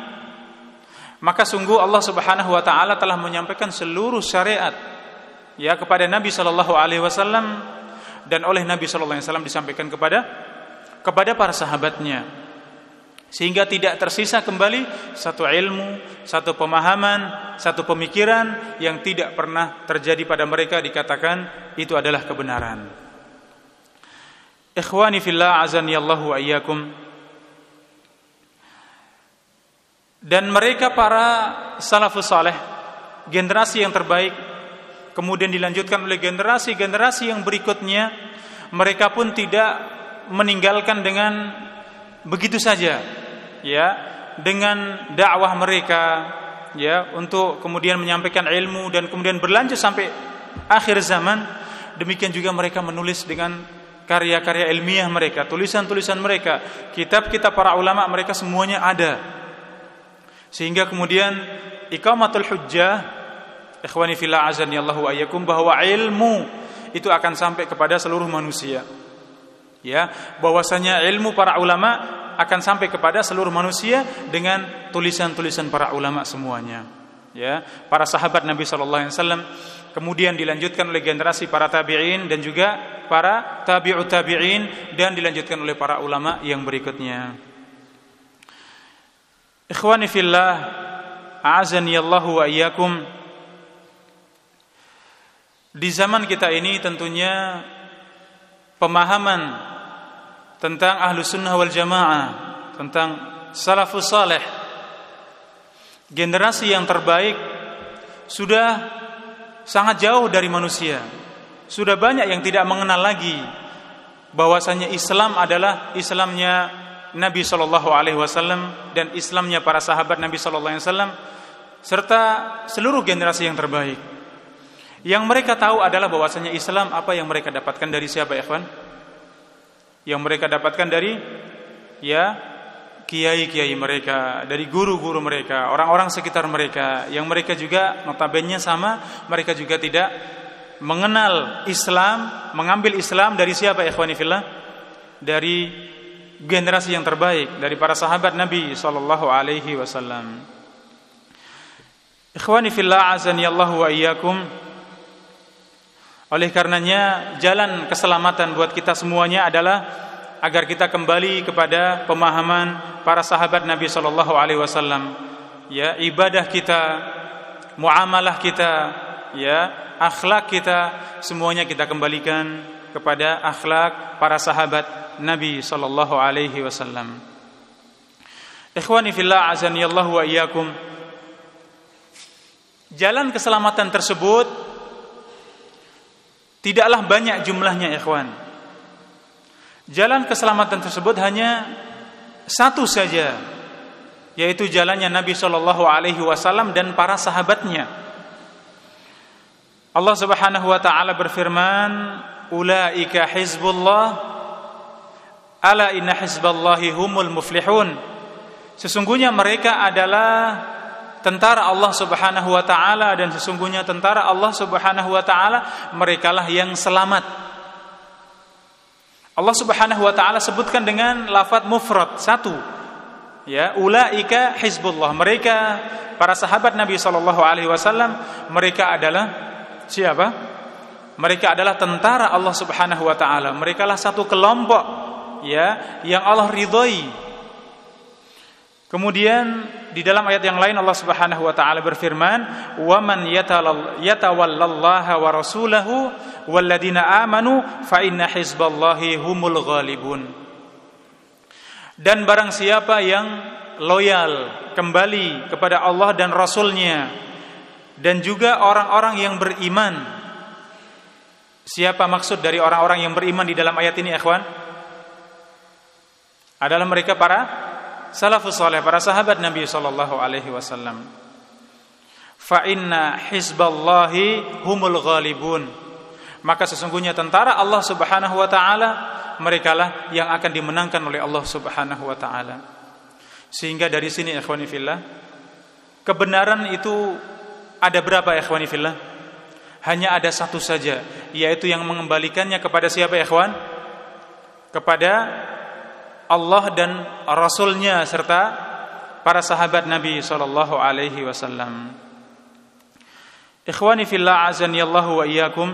maka sungguh Allah Subhanahu wa taala telah menyampaikan seluruh syariat ya kepada Nabi Shallallahu Alaihi Wasallam dan oleh Nabi Shallallahu Alaihi Wasallam disampaikan kepada kepada para sahabatnya sehingga tidak tersisa kembali satu ilmu, satu pemahaman, satu pemikiran yang tidak pernah terjadi pada mereka dikatakan itu adalah kebenaran. Ikhwani fillah azani Allahu ayyakum. Dan mereka para salafus saleh, generasi yang terbaik kemudian dilanjutkan oleh generasi-generasi yang berikutnya mereka pun tidak meninggalkan dengan begitu saja ya dengan dakwah mereka ya untuk kemudian menyampaikan ilmu dan kemudian berlanjut sampai akhir zaman demikian juga mereka menulis dengan karya-karya ilmiah mereka tulisan-tulisan mereka kitab-kitab para ulama mereka semuanya ada sehingga kemudian ikamatul hujjah ikhwani fillah azani Allahu ayyakum bahwa ilmu itu akan sampai kepada seluruh manusia. Ya, bahwasanya ilmu para ulama akan sampai kepada seluruh manusia dengan tulisan-tulisan para ulama semuanya. Ya, para sahabat Nabi sallallahu alaihi wasallam kemudian dilanjutkan oleh generasi para tabi'in dan juga para tabi'ut tabi'in dan dilanjutkan oleh para ulama yang berikutnya. Ikhwani fillah, a'azani Allahu wa iyyakum. Di zaman kita ini tentunya pemahaman tentang ahlu sunnah wal jamaah, tentang salafus saleh, generasi yang terbaik sudah sangat jauh dari manusia. Sudah banyak yang tidak mengenal lagi bahwasanya Islam adalah Islamnya Nabi Shallallahu Alaihi Wasallam dan Islamnya para sahabat Nabi Shallallahu Alaihi Wasallam serta seluruh generasi yang terbaik. Yang mereka tahu adalah bahwasanya Islam apa yang mereka dapatkan dari siapa, ikhwan? Yang mereka dapatkan dari ya kiai-kiai mereka, dari guru-guru mereka, orang-orang sekitar mereka, yang mereka juga notabene sama, mereka juga tidak mengenal Islam, mengambil Islam dari siapa, ikhwani fillah? Dari generasi yang terbaik dari para sahabat Nabi sallallahu alaihi wasallam. Ikhwani fillah azani Allah wa iyyakum. Oleh karenanya jalan keselamatan buat kita semuanya adalah agar kita kembali kepada pemahaman para sahabat Nabi sallallahu alaihi wasallam. Ya ibadah kita muamalah kita ya akhlak kita semuanya kita kembalikan kepada akhlak para sahabat Nabi sallallahu alaihi wasallam. Ikhwani fillah azani Allah wa iyyakum. Jalan keselamatan tersebut tidaklah banyak jumlahnya ikhwan Jalan keselamatan tersebut hanya satu saja, yaitu jalannya Nabi Shallallahu Alaihi Wasallam dan para sahabatnya. Allah Subhanahu Wa Taala berfirman, "Ulaika hizbullah, ala inna hizballahi humul muflihun." Sesungguhnya mereka adalah tentara Allah Subhanahu wa taala dan sesungguhnya tentara Allah Subhanahu wa taala merekalah yang selamat. Allah Subhanahu wa taala sebutkan dengan lafaz mufrad satu. Ya, ulaika hizbullah. Mereka para sahabat Nabi sallallahu alaihi wasallam, mereka adalah siapa? Mereka adalah tentara Allah Subhanahu wa taala. Mereka lah satu kelompok ya yang Allah ridhoi Kemudian di dalam ayat yang lain Allah Subhanahu wa taala berfirman, "Wa man yatawallallaha wa rasulahu walladzina amanu fa inna hizballahi humul ghalibun." Dan barang siapa yang loyal kembali kepada Allah dan Rasulnya dan juga orang-orang yang beriman. Siapa maksud dari orang-orang yang beriman di dalam ayat ini, ikhwan? Adalah mereka para salafus saleh para sahabat Nabi sallallahu alaihi wasallam. Fa inna hizballahi humul ghalibun. Maka sesungguhnya tentara Allah Subhanahu wa taala merekalah yang akan dimenangkan oleh Allah Subhanahu wa taala. Sehingga dari sini ikhwani fillah kebenaran itu ada berapa ikhwani fillah? Hanya ada satu saja, yaitu yang mengembalikannya kepada siapa ikhwan? Kepada Allah dan Rasulnya serta para sahabat Nabi sallallahu alaihi wasallam. Ikhwani fillah azani Allah wa iyyakum.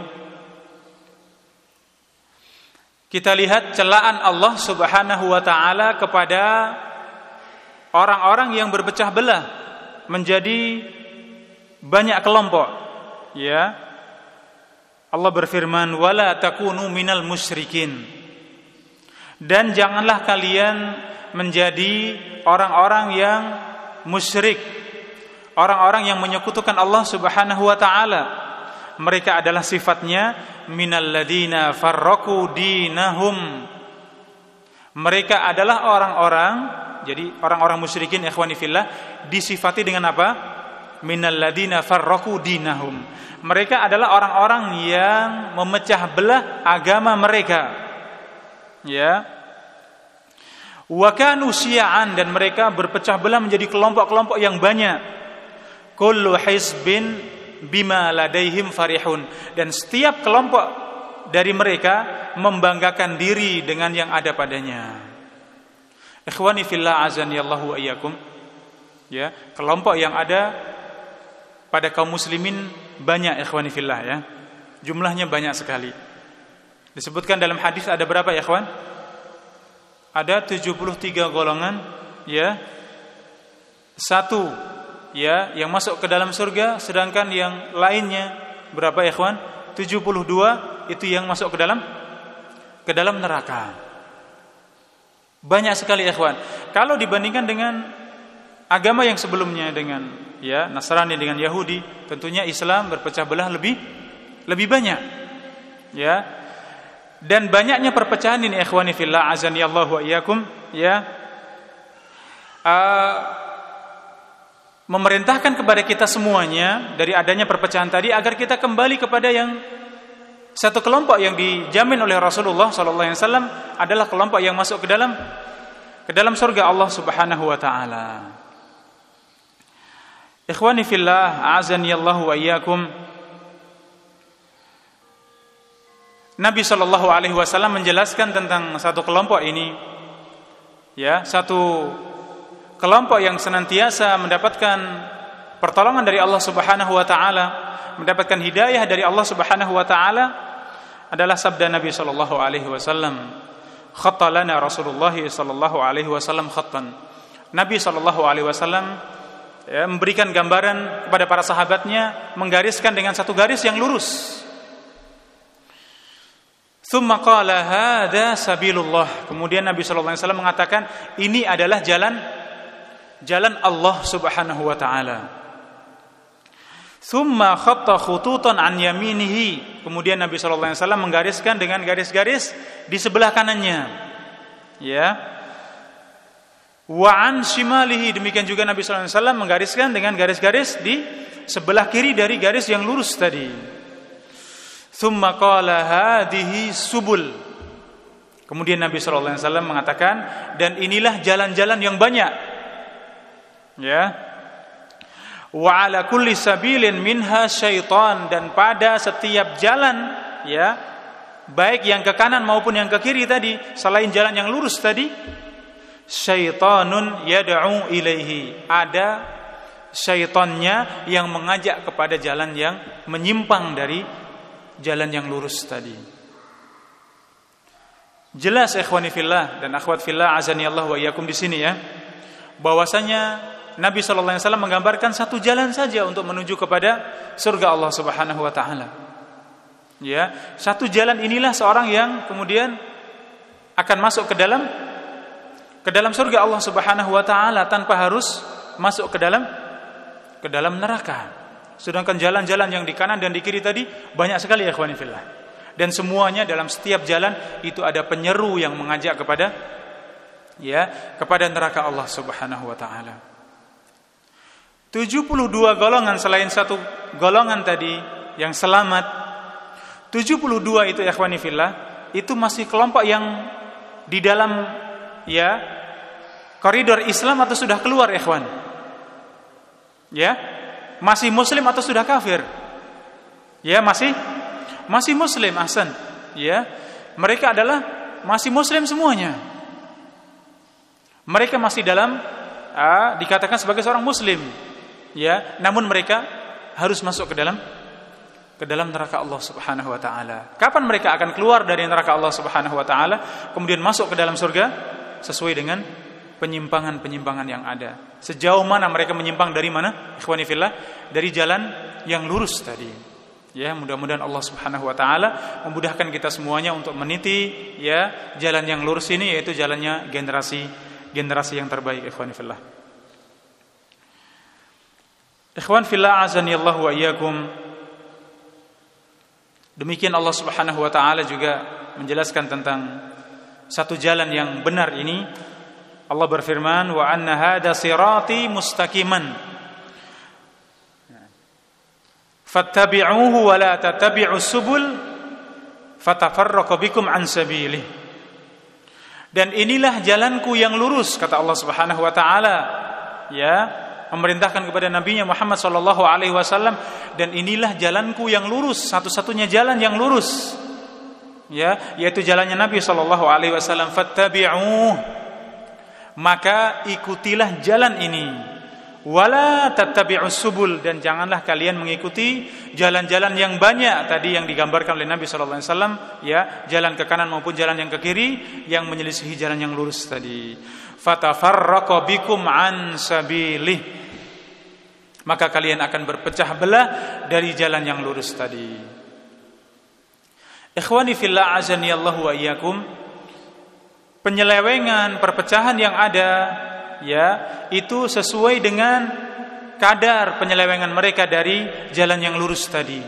Kita lihat celaan Allah Subhanahu wa taala kepada orang-orang yang berpecah belah menjadi banyak kelompok. Ya. Allah berfirman, "Wala takunu minal musyrikin." Dan janganlah kalian menjadi orang-orang yang musyrik. Orang-orang yang menyekutukan Allah Subhanahu wa taala. Mereka adalah sifatnya minalladzina farraqu dinahum. Mereka adalah orang-orang jadi orang-orang musyrikin ikhwani fillah disifati dengan apa? Minalladzina farraqu dinahum. Mereka adalah orang-orang yang memecah belah agama mereka ya. Wakanu syi'an dan mereka berpecah belah menjadi kelompok-kelompok yang banyak. Kullu hizbin bima ladaihim farihun. Dan setiap kelompok dari mereka membanggakan diri dengan yang ada padanya. Ikhwani fillah azani Allahu iyyakum. Ya kelompok yang ada pada kaum muslimin banyak ikhwani fillah ya. Jumlahnya banyak sekali Disebutkan dalam hadis ada berapa ya kawan? Ada 73 golongan ya. Satu ya yang masuk ke dalam surga sedangkan yang lainnya berapa ya kawan? 72 itu yang masuk ke dalam ke dalam neraka. Banyak sekali kawan. Kalau dibandingkan dengan agama yang sebelumnya dengan ya Nasrani dengan Yahudi, tentunya Islam berpecah belah lebih lebih banyak. Ya, dan banyaknya perpecahan ini ikhwani fillah azani Allah wa iyyakum ya uh, memerintahkan kepada kita semuanya dari adanya perpecahan tadi agar kita kembali kepada yang satu kelompok yang dijamin oleh Rasulullah sallallahu alaihi wasallam adalah kelompok yang masuk ke dalam ke dalam surga Allah Subhanahu wa taala. Ikhwani fillah azani Allah wa iyyakum Nabi Shallallahu Alaihi Wasallam menjelaskan tentang satu kelompok ini, ya satu kelompok yang senantiasa mendapatkan pertolongan dari Allah Subhanahu Wa Taala, mendapatkan hidayah dari Allah Subhanahu Wa Taala adalah sabda Nabi Shallallahu Alaihi Wasallam, khattalana Rasulullah sallallahu alaihi wasallam khattan. Nabi sallallahu alaihi wasallam ya, memberikan gambaran kepada para sahabatnya menggariskan dengan satu garis yang lurus. Thumma qala hadza sabilullah. Kemudian Nabi sallallahu alaihi wasallam mengatakan ini adalah jalan jalan Allah Subhanahu wa taala. Thumma khatta khututan an yaminihi. Kemudian Nabi sallallahu alaihi wasallam menggariskan dengan garis-garis di sebelah kanannya. Ya. Wa an shimalihi. Demikian juga Nabi sallallahu alaihi wasallam menggariskan dengan garis-garis di sebelah kiri dari garis yang lurus tadi. Thumma qala hadhihi subul. Kemudian Nabi sallallahu alaihi wasallam mengatakan dan inilah jalan-jalan yang banyak. Ya. Wa ala kulli sabilin minha syaitan dan pada setiap jalan ya baik yang ke kanan maupun yang ke kiri tadi selain jalan yang lurus tadi syaitanun yad'u ilaihi ada syaitannya yang mengajak kepada jalan yang menyimpang dari jalan yang lurus tadi. Jelas ikhwani fillah dan akhwat fillah azani Allah wa iyyakum di sini ya. Bahwasanya Nabi sallallahu alaihi wasallam menggambarkan satu jalan saja untuk menuju kepada surga Allah Subhanahu wa taala. Ya, satu jalan inilah seorang yang kemudian akan masuk ke dalam ke dalam surga Allah Subhanahu wa taala tanpa harus masuk ke dalam ke dalam neraka. Sedangkan jalan-jalan yang di kanan dan di kiri tadi banyak sekali ya fillah. Dan semuanya dalam setiap jalan itu ada penyeru yang mengajak kepada ya, kepada neraka Allah Subhanahu wa taala. 72 golongan selain satu golongan tadi yang selamat 72 itu ya fillah itu masih kelompok yang di dalam ya koridor Islam atau sudah keluar ikhwan ya masih muslim atau sudah kafir? Ya, masih masih muslim, ahsan. Ya. Mereka adalah masih muslim semuanya. Mereka masih dalam uh, dikatakan sebagai seorang muslim. Ya, namun mereka harus masuk ke dalam ke dalam neraka Allah Subhanahu wa taala. Kapan mereka akan keluar dari neraka Allah Subhanahu wa taala kemudian masuk ke dalam surga sesuai dengan penyimpangan-penyimpangan yang ada. Sejauh mana mereka menyimpang dari mana? Ikhwani fillah, dari jalan yang lurus tadi. Ya, mudah-mudahan Allah Subhanahu wa taala memudahkan kita semuanya untuk meniti ya jalan yang lurus ini yaitu jalannya generasi generasi yang terbaik ikhwani fillah. Ikhwan fillah azani Allah wa iyyakum. Demikian Allah Subhanahu wa taala juga menjelaskan tentang satu jalan yang benar ini Allah berfirman wa anna hada sirati mustaqiman. Fattabi'uhu wa la tattabi'us subul fatafarraqu bikum an sabilih. Dan inilah jalanku yang lurus kata Allah Subhanahu wa taala ya memerintahkan kepada nabinya Muhammad sallallahu alaihi wasallam dan inilah jalanku yang lurus satu-satunya jalan yang lurus ya yaitu jalannya Nabi sallallahu alaihi wasallam fattabi'uhu maka ikutilah jalan ini. Wala tattabi'us subul dan janganlah kalian mengikuti jalan-jalan yang banyak tadi yang digambarkan oleh Nabi sallallahu alaihi wasallam ya jalan ke kanan maupun jalan yang ke kiri yang menyelisihi jalan yang lurus tadi. Fatafarraqa bikum an sabilih. Maka kalian akan berpecah belah dari jalan yang lurus tadi. Ikhwani fillah azani Allah wa iyyakum penyelewengan, perpecahan yang ada ya, itu sesuai dengan kadar penyelewengan mereka dari jalan yang lurus tadi.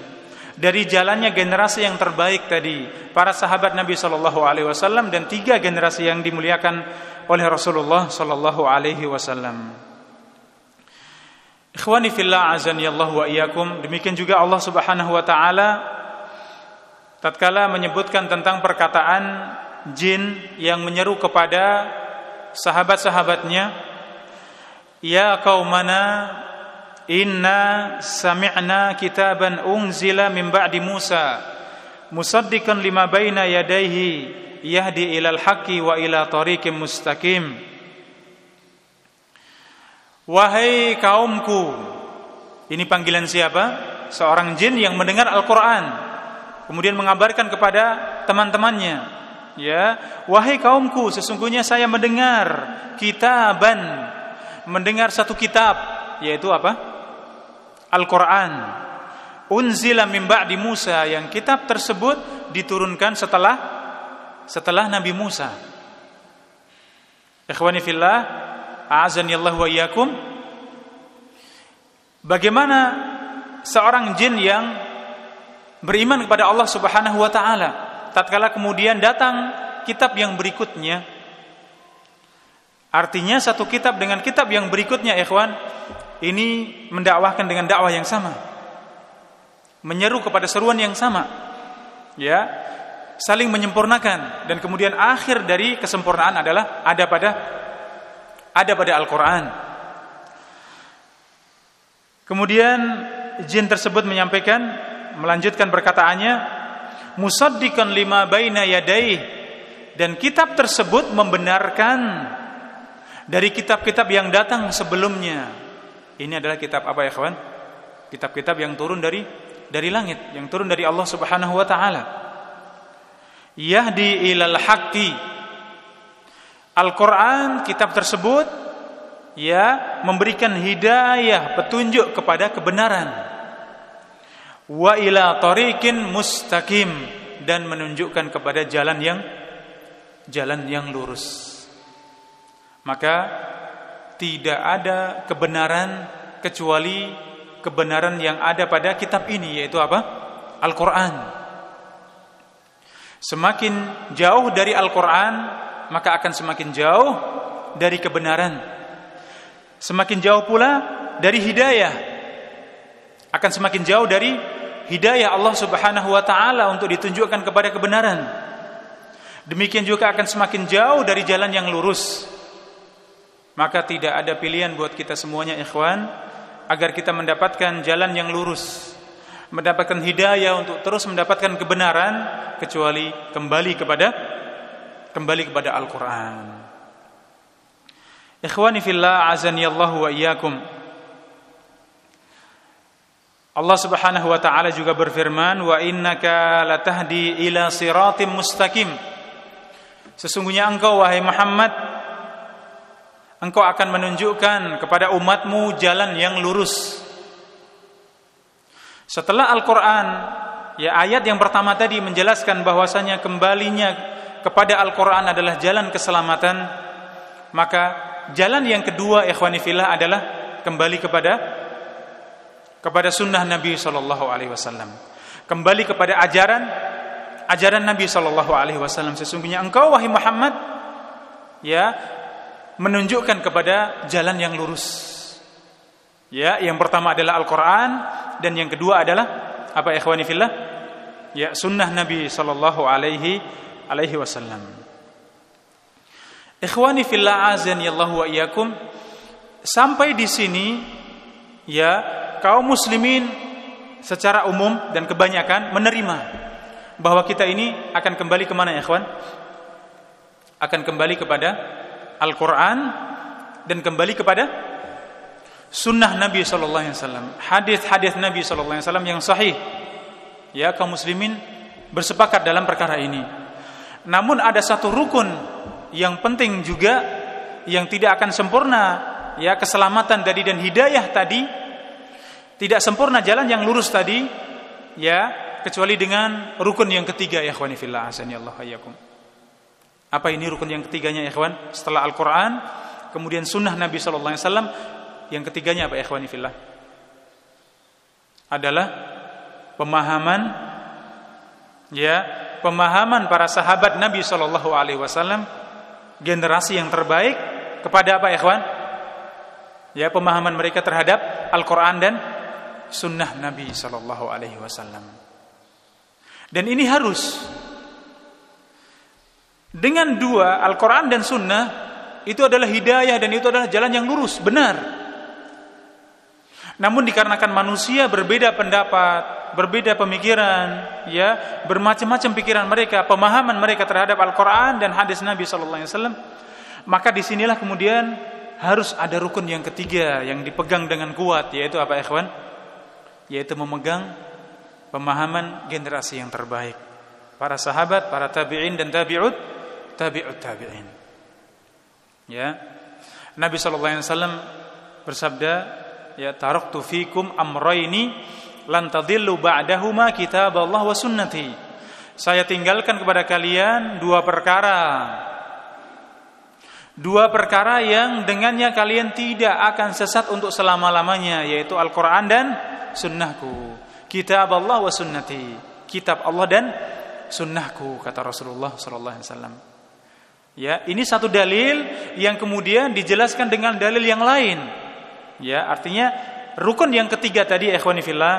Dari jalannya generasi yang terbaik tadi, para sahabat Nabi Shallallahu alaihi wasallam dan tiga generasi yang dimuliakan oleh Rasulullah Shallallahu alaihi wasallam. Ikhwani fillah azani Allah wa iyyakum. Demikian juga Allah Subhanahu wa taala tatkala menyebutkan tentang perkataan jin yang menyeru kepada sahabat-sahabatnya ya qaumana inna sami'na kitaban unzila min ba'di Musa musaddiqan lima baina yadayhi yahdi ilal haqqi wa ila tariqim mustaqim. Wahai kaumku ini panggilan siapa? Seorang jin yang mendengar Al-Qur'an kemudian mengabarkan kepada teman-temannya ya. Wahai kaumku sesungguhnya saya mendengar kitaban. Mendengar satu kitab yaitu apa? Al-Qur'an. Unzila min ba'di Musa. Yang kitab tersebut diturunkan setelah setelah Nabi Musa. Ikhwani fillah a'azani Allah wa iyyakum. Bagaimana seorang jin yang beriman kepada Allah Subhanahu wa taala tatkala kemudian datang kitab yang berikutnya. Artinya satu kitab dengan kitab yang berikutnya ikhwan ini mendakwahkan dengan dakwah yang sama. Menyeru kepada seruan yang sama. Ya saling menyempurnakan. Dan kemudian akhir dari kesempurnaan adalah ada pada ada pada Al-Qur'an. Kemudian jin tersebut menyampaikan melanjutkan perkataannya musaddiqan lima baina yadaih dan kitab tersebut membenarkan dari kitab-kitab yang datang sebelumnya. Ini adalah kitab apa ya kawan? Kitab-kitab yang turun dari dari langit, yang turun dari Allah Subhanahu wa taala. Yahdi ilal haqqi. Al-Qur'an kitab tersebut ya memberikan hidayah, petunjuk kepada kebenaran wa ila tariqin mustaqim dan menunjukkan kepada jalan yang jalan yang lurus. Maka tidak ada kebenaran kecuali kebenaran yang ada pada kitab ini yaitu apa? Al-Qur'an. Semakin jauh dari Al-Qur'an, maka akan semakin jauh dari kebenaran. Semakin jauh pula dari hidayah. Akan semakin jauh dari hidayah Allah Subhanahu wa taala untuk ditunjukkan kepada kebenaran. Demikian juga akan semakin jauh dari jalan yang lurus. Maka tidak ada pilihan buat kita semuanya ikhwan agar kita mendapatkan jalan yang lurus, mendapatkan hidayah untuk terus mendapatkan kebenaran kecuali kembali kepada kembali kepada Al-Qur'an. Ikhwani fillah azani Allah wa iyyakum. Allah Subhanahu wa taala juga berfirman wa innaka latahdi ila siratim mustaqim. Sesungguhnya engkau wahai Muhammad engkau akan menunjukkan kepada umatmu jalan yang lurus. Setelah Al-Qur'an ya ayat yang pertama tadi menjelaskan bahwasanya kembalinya kepada Al-Qur'an adalah jalan keselamatan maka jalan yang kedua ikhwani fillah adalah kembali kepada kepada sunnah Nabi Shallallahu Alaihi Wasallam. Kembali kepada ajaran ajaran Nabi Shallallahu Alaihi Wasallam. Sesungguhnya engkau wahai Muhammad ya menunjukkan kepada jalan yang lurus. Ya, yang pertama adalah Al-Qur'an dan yang kedua adalah apa ikhwani fillah? Ya, sunnah Nabi sallallahu alaihi alaihi wasallam. Ikhwani fillah azan ya Allah wa. Sampai di sini ya kaum muslimin secara umum dan kebanyakan menerima bahwa kita ini akan kembali ke mana ya kawan? Akan kembali kepada Al-Quran dan kembali kepada sunnah Nabi Sallallahu Alaihi Wasallam, hadis-hadis Nabi Sallallahu Alaihi Wasallam yang sahih. Ya kaum muslimin bersepakat dalam perkara ini. Namun ada satu rukun yang penting juga yang tidak akan sempurna ya keselamatan tadi dan hidayah tadi tidak sempurna jalan yang lurus tadi ya kecuali dengan rukun yang ketiga ya ikhwani fillah asani Allah hayyakum. Apa ini rukun yang ketiganya ya ikhwan? Setelah Al-Qur'an, kemudian sunnah Nabi sallallahu alaihi wasallam, yang ketiganya apa ya ikhwani fillah? Adalah pemahaman ya, pemahaman para sahabat Nabi sallallahu alaihi wasallam generasi yang terbaik kepada apa ya ikhwan? Ya, pemahaman mereka terhadap Al-Qur'an dan sunnah Nabi Shallallahu Alaihi Wasallam. Dan ini harus dengan dua Al-Quran dan Sunnah itu adalah hidayah dan itu adalah jalan yang lurus benar. Namun dikarenakan manusia berbeda pendapat, berbeda pemikiran, ya bermacam-macam pikiran mereka, pemahaman mereka terhadap Al-Quran dan hadis Nabi Shallallahu Alaihi Wasallam, maka di sinilah kemudian harus ada rukun yang ketiga yang dipegang dengan kuat yaitu apa ikhwan? Yaitu memegang pemahaman generasi yang terbaik para sahabat, para tabi'in dan tabi'ut tabi'ut tabi'in. Ya. Nabi wasallam bersabda, ya taraktu fikum amrayni lan tadillu ba'dahuma kitab Allah wa sunnati. Saya tinggalkan kepada kalian dua perkara. Dua perkara yang dengannya kalian tidak akan sesat untuk selama-lamanya yaitu Al-Qur'an dan sunnahku. Kitab Allah wa sunnati. Kitab Allah dan sunnahku kata Rasulullah sallallahu alaihi wasallam. Ya, ini satu dalil yang kemudian dijelaskan dengan dalil yang lain. Ya, artinya rukun yang ketiga tadi ikhwani fillah,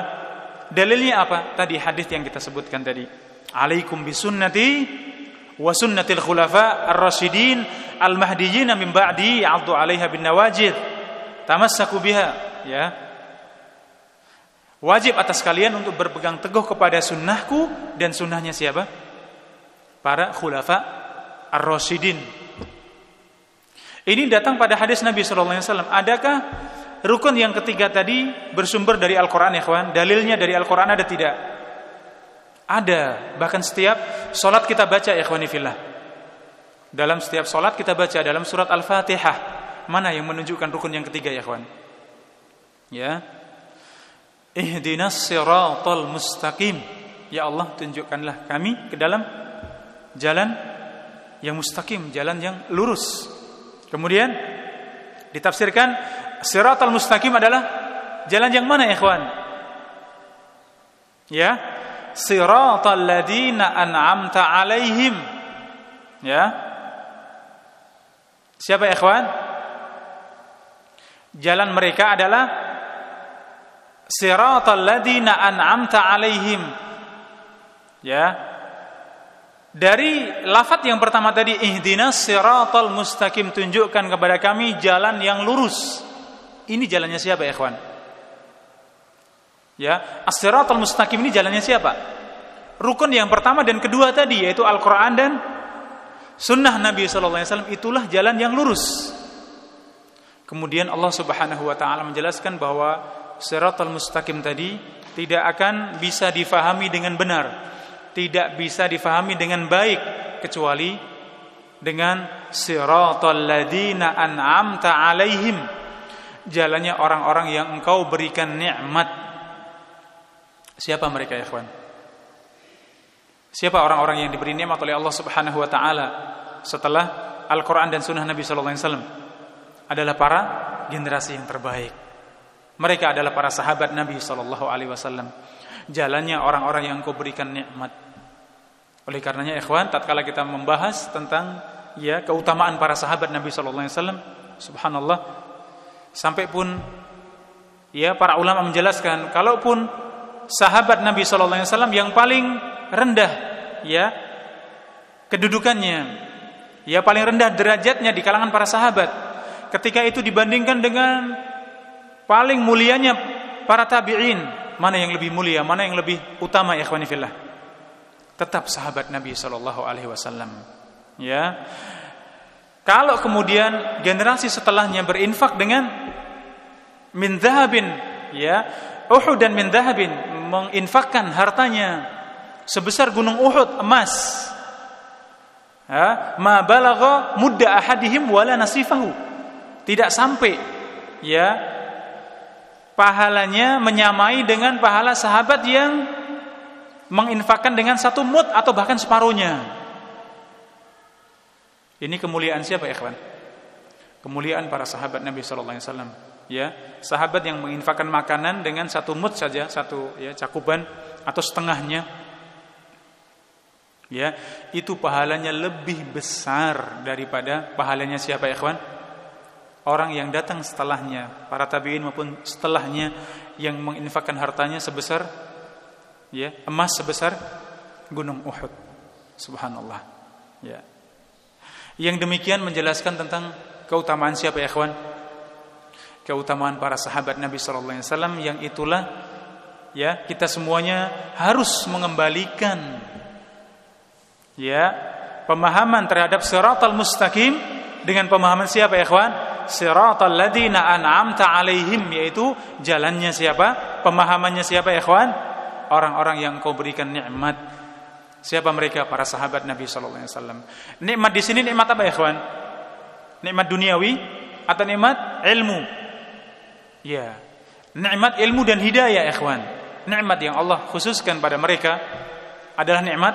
dalilnya apa? Tadi hadis yang kita sebutkan tadi. Alaikum bisunnati wa sunnatil khulafa ar-rasyidin al-mahdiyyin min ba'di 'addu 'alaiha bin nawajid. Tamassaku biha, ya. Wajib atas kalian untuk berpegang teguh kepada sunnahku dan sunnahnya siapa? Para khulafa ar-rasyidin. Ini datang pada hadis Nabi sallallahu alaihi wasallam. Adakah rukun yang ketiga tadi bersumber dari Al-Qur'an ya kawan? Dalilnya dari Al-Qur'an ada tidak? Ada. Bahkan setiap salat kita baca ya fillah. Dalam setiap salat kita baca dalam surat Al-Fatihah. Mana yang menunjukkan rukun yang ketiga ya kawan? Ya. Ihdinas siratal mustaqim. Ya Allah, tunjukkanlah kami ke dalam jalan yang mustaqim, jalan yang lurus. Kemudian ditafsirkan siratal mustaqim adalah jalan yang mana ikhwan? Ya, siratal ladina an'amta alaihim. Ya. Siapa ikhwan? Jalan mereka adalah siratal ladina an'amta alaihim. Ya. Dari lafat yang pertama tadi ihdinas siratal mustaqim tunjukkan kepada kami jalan yang lurus. Ini jalannya siapa ikhwan? Ya. As-siratal mustaqim ini jalannya siapa? Rukun yang pertama dan kedua tadi yaitu Al-Qur'an dan sunnah Nabi sallallahu alaihi wasallam itulah jalan yang lurus. Kemudian Allah Subhanahu wa taala menjelaskan bahwa siratal mustaqim tadi tidak akan bisa difahami dengan benar, tidak bisa difahami dengan baik kecuali dengan siratal ladina an'amta alaihim. Jalannya orang-orang yang engkau berikan nikmat. Siapa mereka ya kawan? Siapa orang-orang yang diberi nikmat oleh Allah Subhanahu wa taala setelah Al-Qur'an dan sunnah Nabi sallallahu alaihi wasallam? Adalah para generasi yang terbaik. Mereka adalah para sahabat Nabi Shallallahu Alaihi Wasallam. Jalannya orang-orang yang kau berikan nikmat. Oleh karenanya, ikhwan, tatkala kita membahas tentang ya keutamaan para sahabat Nabi Shallallahu Alaihi Wasallam, Subhanallah, sampai pun ya para ulama menjelaskan, kalaupun sahabat Nabi Shallallahu Alaihi Wasallam yang paling rendah, ya kedudukannya, ya paling rendah derajatnya di kalangan para sahabat, ketika itu dibandingkan dengan paling mulianya para tabi'in. Mana yang lebih mulia mana yang lebih utama ya fillah? Tetap sahabat Nabi Shallallahu alaihi wasallam ya. Kalau kemudian generasi setelahnya berinfak dengan min dhahabin ya Uhud dan min dhahabin menginfakkan hartanya sebesar gunung Uhud emas ya ma balagha mudda ahadihim wala nasifahu. Tidak sampai ya pahalanya menyamai dengan pahala sahabat yang menginfakkan dengan satu mut atau bahkan separuhnya. Ini kemuliaan siapa kawan? Kemuliaan para sahabat Nabi Shallallahu Alaihi Wasallam. Ya, sahabat yang menginfakkan makanan dengan satu mut saja, satu ya cakupan atau setengahnya. Ya, itu pahalanya lebih besar daripada pahalanya siapa ya? Orang yang datang setelahnya, para tabi'in maupun setelahnya yang menginfakkan hartanya sebesar ya, emas sebesar gunung Uhud. Subhanallah. Ya. Yang demikian menjelaskan tentang keutamaan siapa ya, kawan? Keutamaan para sahabat Nabi sallallahu alaihi wasallam yang itulah ya, kita semuanya harus mengembalikan ya, pemahaman terhadap siratal mustaqim dengan pemahaman siapa ya, kawan? Siratal ladina an'amta alaihim yaitu jalannya siapa? Pemahamannya siapa ikhwan? Orang-orang yang kau berikan nikmat. Siapa mereka? Para sahabat Nabi sallallahu alaihi wasallam. Nikmat di sini nikmat apa kawan? Nikmat duniawi atau nikmat ilmu? Ya. Nikmat ilmu dan hidayah, ikhwan. Nikmat yang Allah khususkan pada mereka adalah nikmat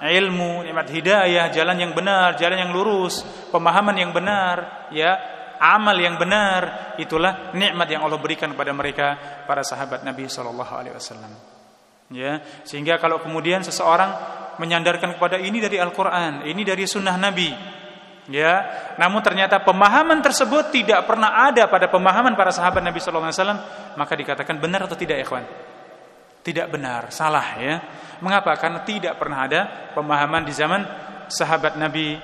ilmu, nikmat hidayah, jalan yang benar, jalan yang lurus, pemahaman yang benar, ya, amal yang benar. Itulah nikmat yang Allah berikan kepada mereka para sahabat Nabi sallallahu alaihi wasallam. Ya, sehingga kalau kemudian seseorang menyandarkan kepada ini dari Al-Qur'an, ini dari sunnah Nabi, ya, namun ternyata pemahaman tersebut tidak pernah ada pada pemahaman para sahabat Nabi sallallahu alaihi wasallam, maka dikatakan benar atau tidak, ikhwan? Tidak benar, salah ya. Mengapa? Karena tidak pernah ada pemahaman di zaman sahabat Nabi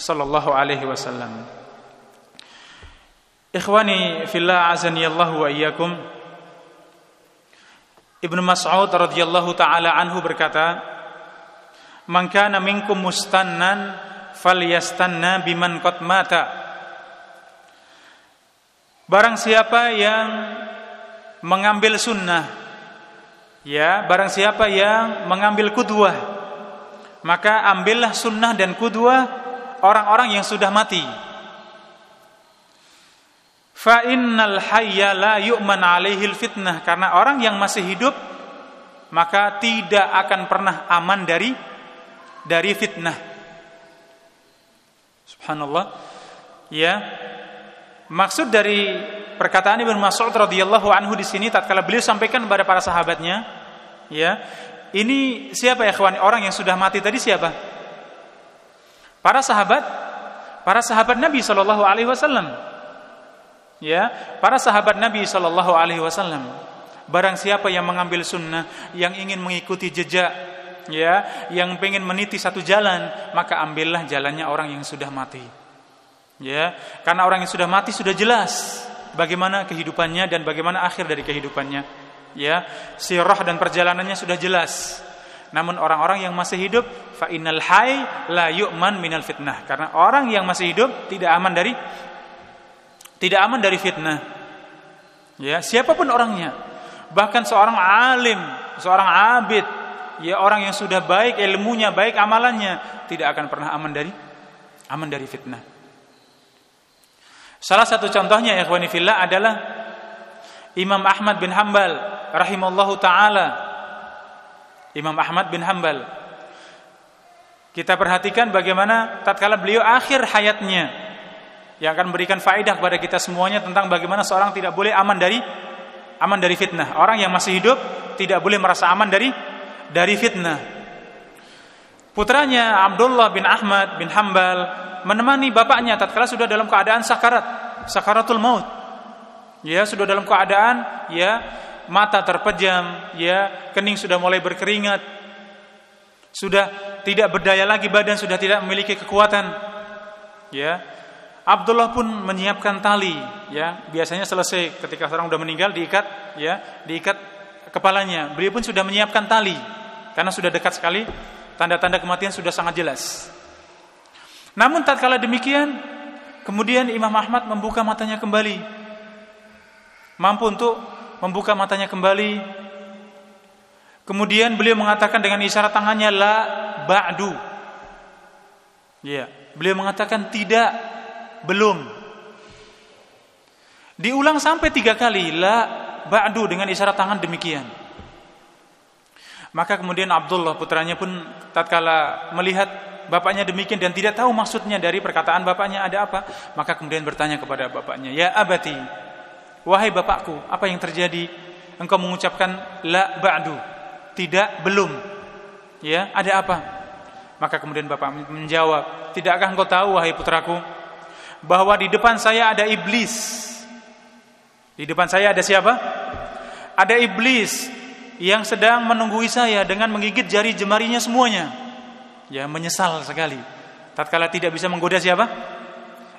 sallallahu alaihi wasallam. Ikhwani fillah azani Allah wa iyyakum. Ibnu Mas'ud radhiyallahu taala anhu berkata, "Man kana minkum mustannan falyastanna biman qad mata." Barang siapa yang mengambil sunnah Ya, barang siapa yang mengambil kudwah, maka ambillah sunnah dan kudwah orang-orang yang sudah mati. Fa innal hayya la yu'man alaihil fitnah karena orang yang masih hidup maka tidak akan pernah aman dari dari fitnah. Subhanallah. Ya. Maksud dari perkataan Ibnu Mas'ud radhiyallahu anhu di sini tatkala beliau sampaikan kepada para sahabatnya, Ya. Ini siapa ya kawan? Orang yang sudah mati tadi siapa? Para sahabat, para sahabat Nabi Shallallahu alaihi wasallam. Ya, para sahabat Nabi Shallallahu alaihi wasallam. Barang siapa yang mengambil sunnah, yang ingin mengikuti jejak, ya, yang pengen meniti satu jalan, maka ambillah jalannya orang yang sudah mati. Ya, karena orang yang sudah mati sudah jelas bagaimana kehidupannya dan bagaimana akhir dari kehidupannya ya sirah dan perjalanannya sudah jelas namun orang-orang yang masih hidup fa innal hayy la yu'man minal fitnah karena orang yang masih hidup tidak aman dari tidak aman dari fitnah. Ya siapa pun orangnya. Bahkan seorang alim seorang abid ya orang yang sudah baik ilmunya baik amalannya tidak akan pernah aman dari aman dari fitnah. Salah satu contohnya ya fillah adalah Imam Ahmad bin Hambal rahimallahu taala. Imam Ahmad bin Hambal kita perhatikan bagaimana tatkala beliau akhir hayatnya yang akan memberikan faedah kepada kita semuanya tentang bagaimana seorang tidak boleh aman dari aman dari fitnah. Orang yang masih hidup tidak boleh merasa aman dari dari fitnah. Putranya Abdullah bin Ahmad bin Hambal menemani bapaknya tatkala sudah dalam keadaan sakarat, sakaratul maut. Ya, sudah dalam keadaan ya mata terpejam, ya, kening sudah mulai berkeringat, sudah tidak berdaya lagi badan, sudah tidak memiliki kekuatan. Ya. Abdullah pun menyiapkan tali, ya. Biasanya selesai ketika orang sudah meninggal diikat, ya, diikat kepalanya. Beliau pun sudah menyiapkan tali karena sudah dekat sekali, tanda-tanda kematian sudah sangat jelas. Namun tatkala demikian, kemudian Imam Ahmad membuka matanya kembali. Mampu untuk membuka matanya kembali. Kemudian beliau mengatakan dengan isyarat tangannya la ba'du. Ya, beliau mengatakan tidak, belum. Diulang sampai tiga kali la ba'du dengan isyarat tangan demikian. Maka kemudian Abdullah putranya pun tatkala melihat bapaknya demikian dan tidak tahu maksudnya dari perkataan bapaknya ada apa, maka kemudian bertanya kepada bapaknya, "Ya abati, Wahai bapakku, apa yang terjadi? Engkau mengucapkan la ba'du. Tidak, belum. Ya, ada apa? Maka kemudian bapak menjawab, "Tidakkah engkau tahu wahai putraku, bahwa di depan saya ada iblis?" Di depan saya ada siapa? Ada iblis yang sedang menunggui saya dengan menggigit jari jemarinya semuanya. Ya, menyesal sekali. Tatkala tidak bisa menggoda siapa?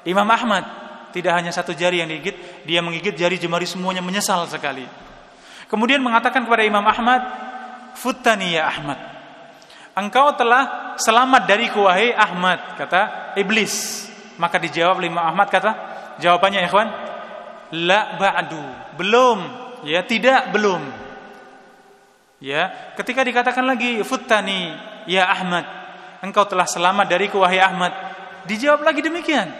Imam Ahmad tidak hanya satu jari yang digigit, dia menggigit jari jemari semuanya menyesal sekali. Kemudian mengatakan kepada Imam Ahmad, "Futtani ya Ahmad. Engkau telah selamat dari kuahai Ahmad," kata iblis. Maka dijawab oleh Imam Ahmad kata, jawabannya ikhwan, "La ba'du." Belum, ya tidak belum. Ya, ketika dikatakan lagi futtani ya Ahmad. Engkau telah selamat dariku wahai Ahmad. Dijawab lagi demikian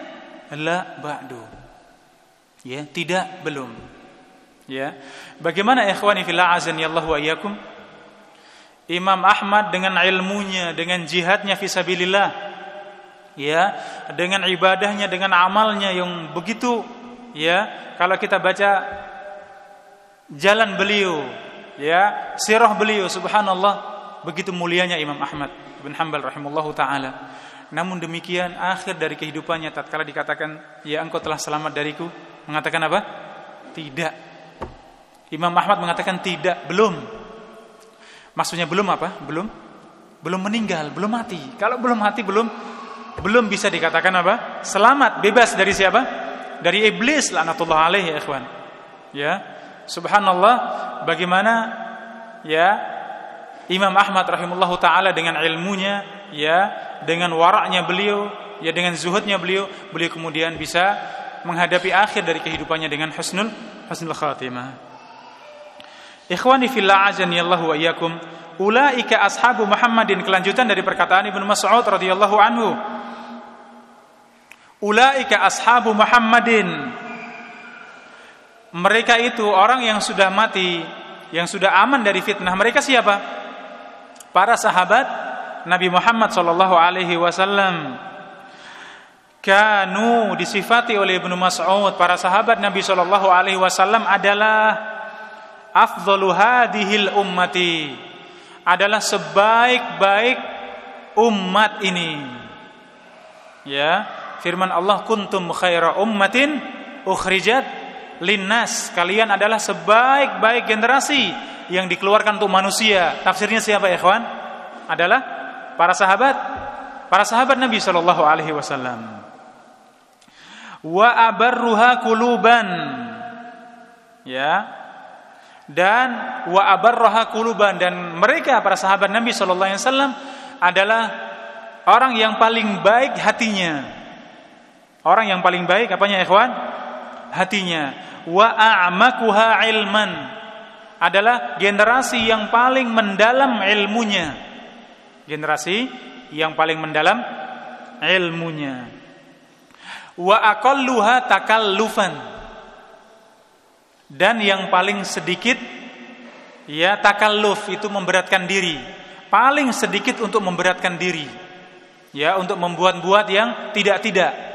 la ba'du. Ya tidak belum. Ya bagaimana ikhwani fillah azani Allah wa iyyakum? Imam Ahmad dengan ilmunya dengan jihadnya fisabilillah ya dengan ibadahnya dengan amalnya yang begitu ya. Kalau kita baca jalan beliau ya sirah beliau subhanallah begitu mulianya Imam Ahmad bin Hanbal rahimallahu taala. Namun demikian akhir dari kehidupannya tatkala dikatakan ya engkau telah selamat dariku mengatakan apa? Tidak. Imam Ahmad mengatakan tidak belum. Maksudnya belum apa? Belum? Belum meninggal belum mati. Kalau belum mati belum belum bisa dikatakan apa? Selamat bebas dari siapa? Dari iblis laknatullah alaihi ya ikhwan. Ya. Subhanallah bagaimana ya Imam Ahmad rahimahullah taala dengan ilmunya ya dengan waraknya beliau ya dengan zuhudnya beliau beliau kemudian bisa menghadapi akhir dari kehidupannya dengan husnul husnul khatimah. Ikhwani fillah azani Allah wa iyyakum ulaika ashabu Muhammadin kelanjutan dari perkataan Ibnu Mas'ud radhiyallahu anhu ulaika ashabu Muhammadin. Mereka itu orang yang sudah mati yang sudah aman dari fitnah. Mereka siapa? Para sahabat Nabi Muhammad sallallahu alaihi wasallam. Kanu disifati oleh Ibnu Mas'ud. Para sahabat Nabi sallallahu alaihi wasallam adalah afdhalu hadhil ummati. Adalah sebaik-baik umat ini. Ya firman Allah kuntum khaira ummatin ukhrijat linnas kalian adalah sebaik-baik generasi yang dikeluarkan untuk manusia. Tafsirnya siapa kawan? Adalah para sahabat, para sahabat Nabi Shallallahu alaihi wasallam. Wa abarruha kuluban. Ya. Dan wa abarruha kuluban dan mereka para sahabat Nabi Shallallahu alaihi wasallam adalah orang yang paling baik hatinya. Orang yang paling baik apanya ikhwan? Hatinya. Wa a'makuha ilman adalah generasi yang paling mendalam ilmunya. Generasi yang paling mendalam ilmunya. Wa aqalluha takallufan. Dan yang paling sedikit ya takalluf itu memberatkan diri. Paling sedikit untuk memberatkan diri. Ya, untuk membuat-buat yang tidak-tidak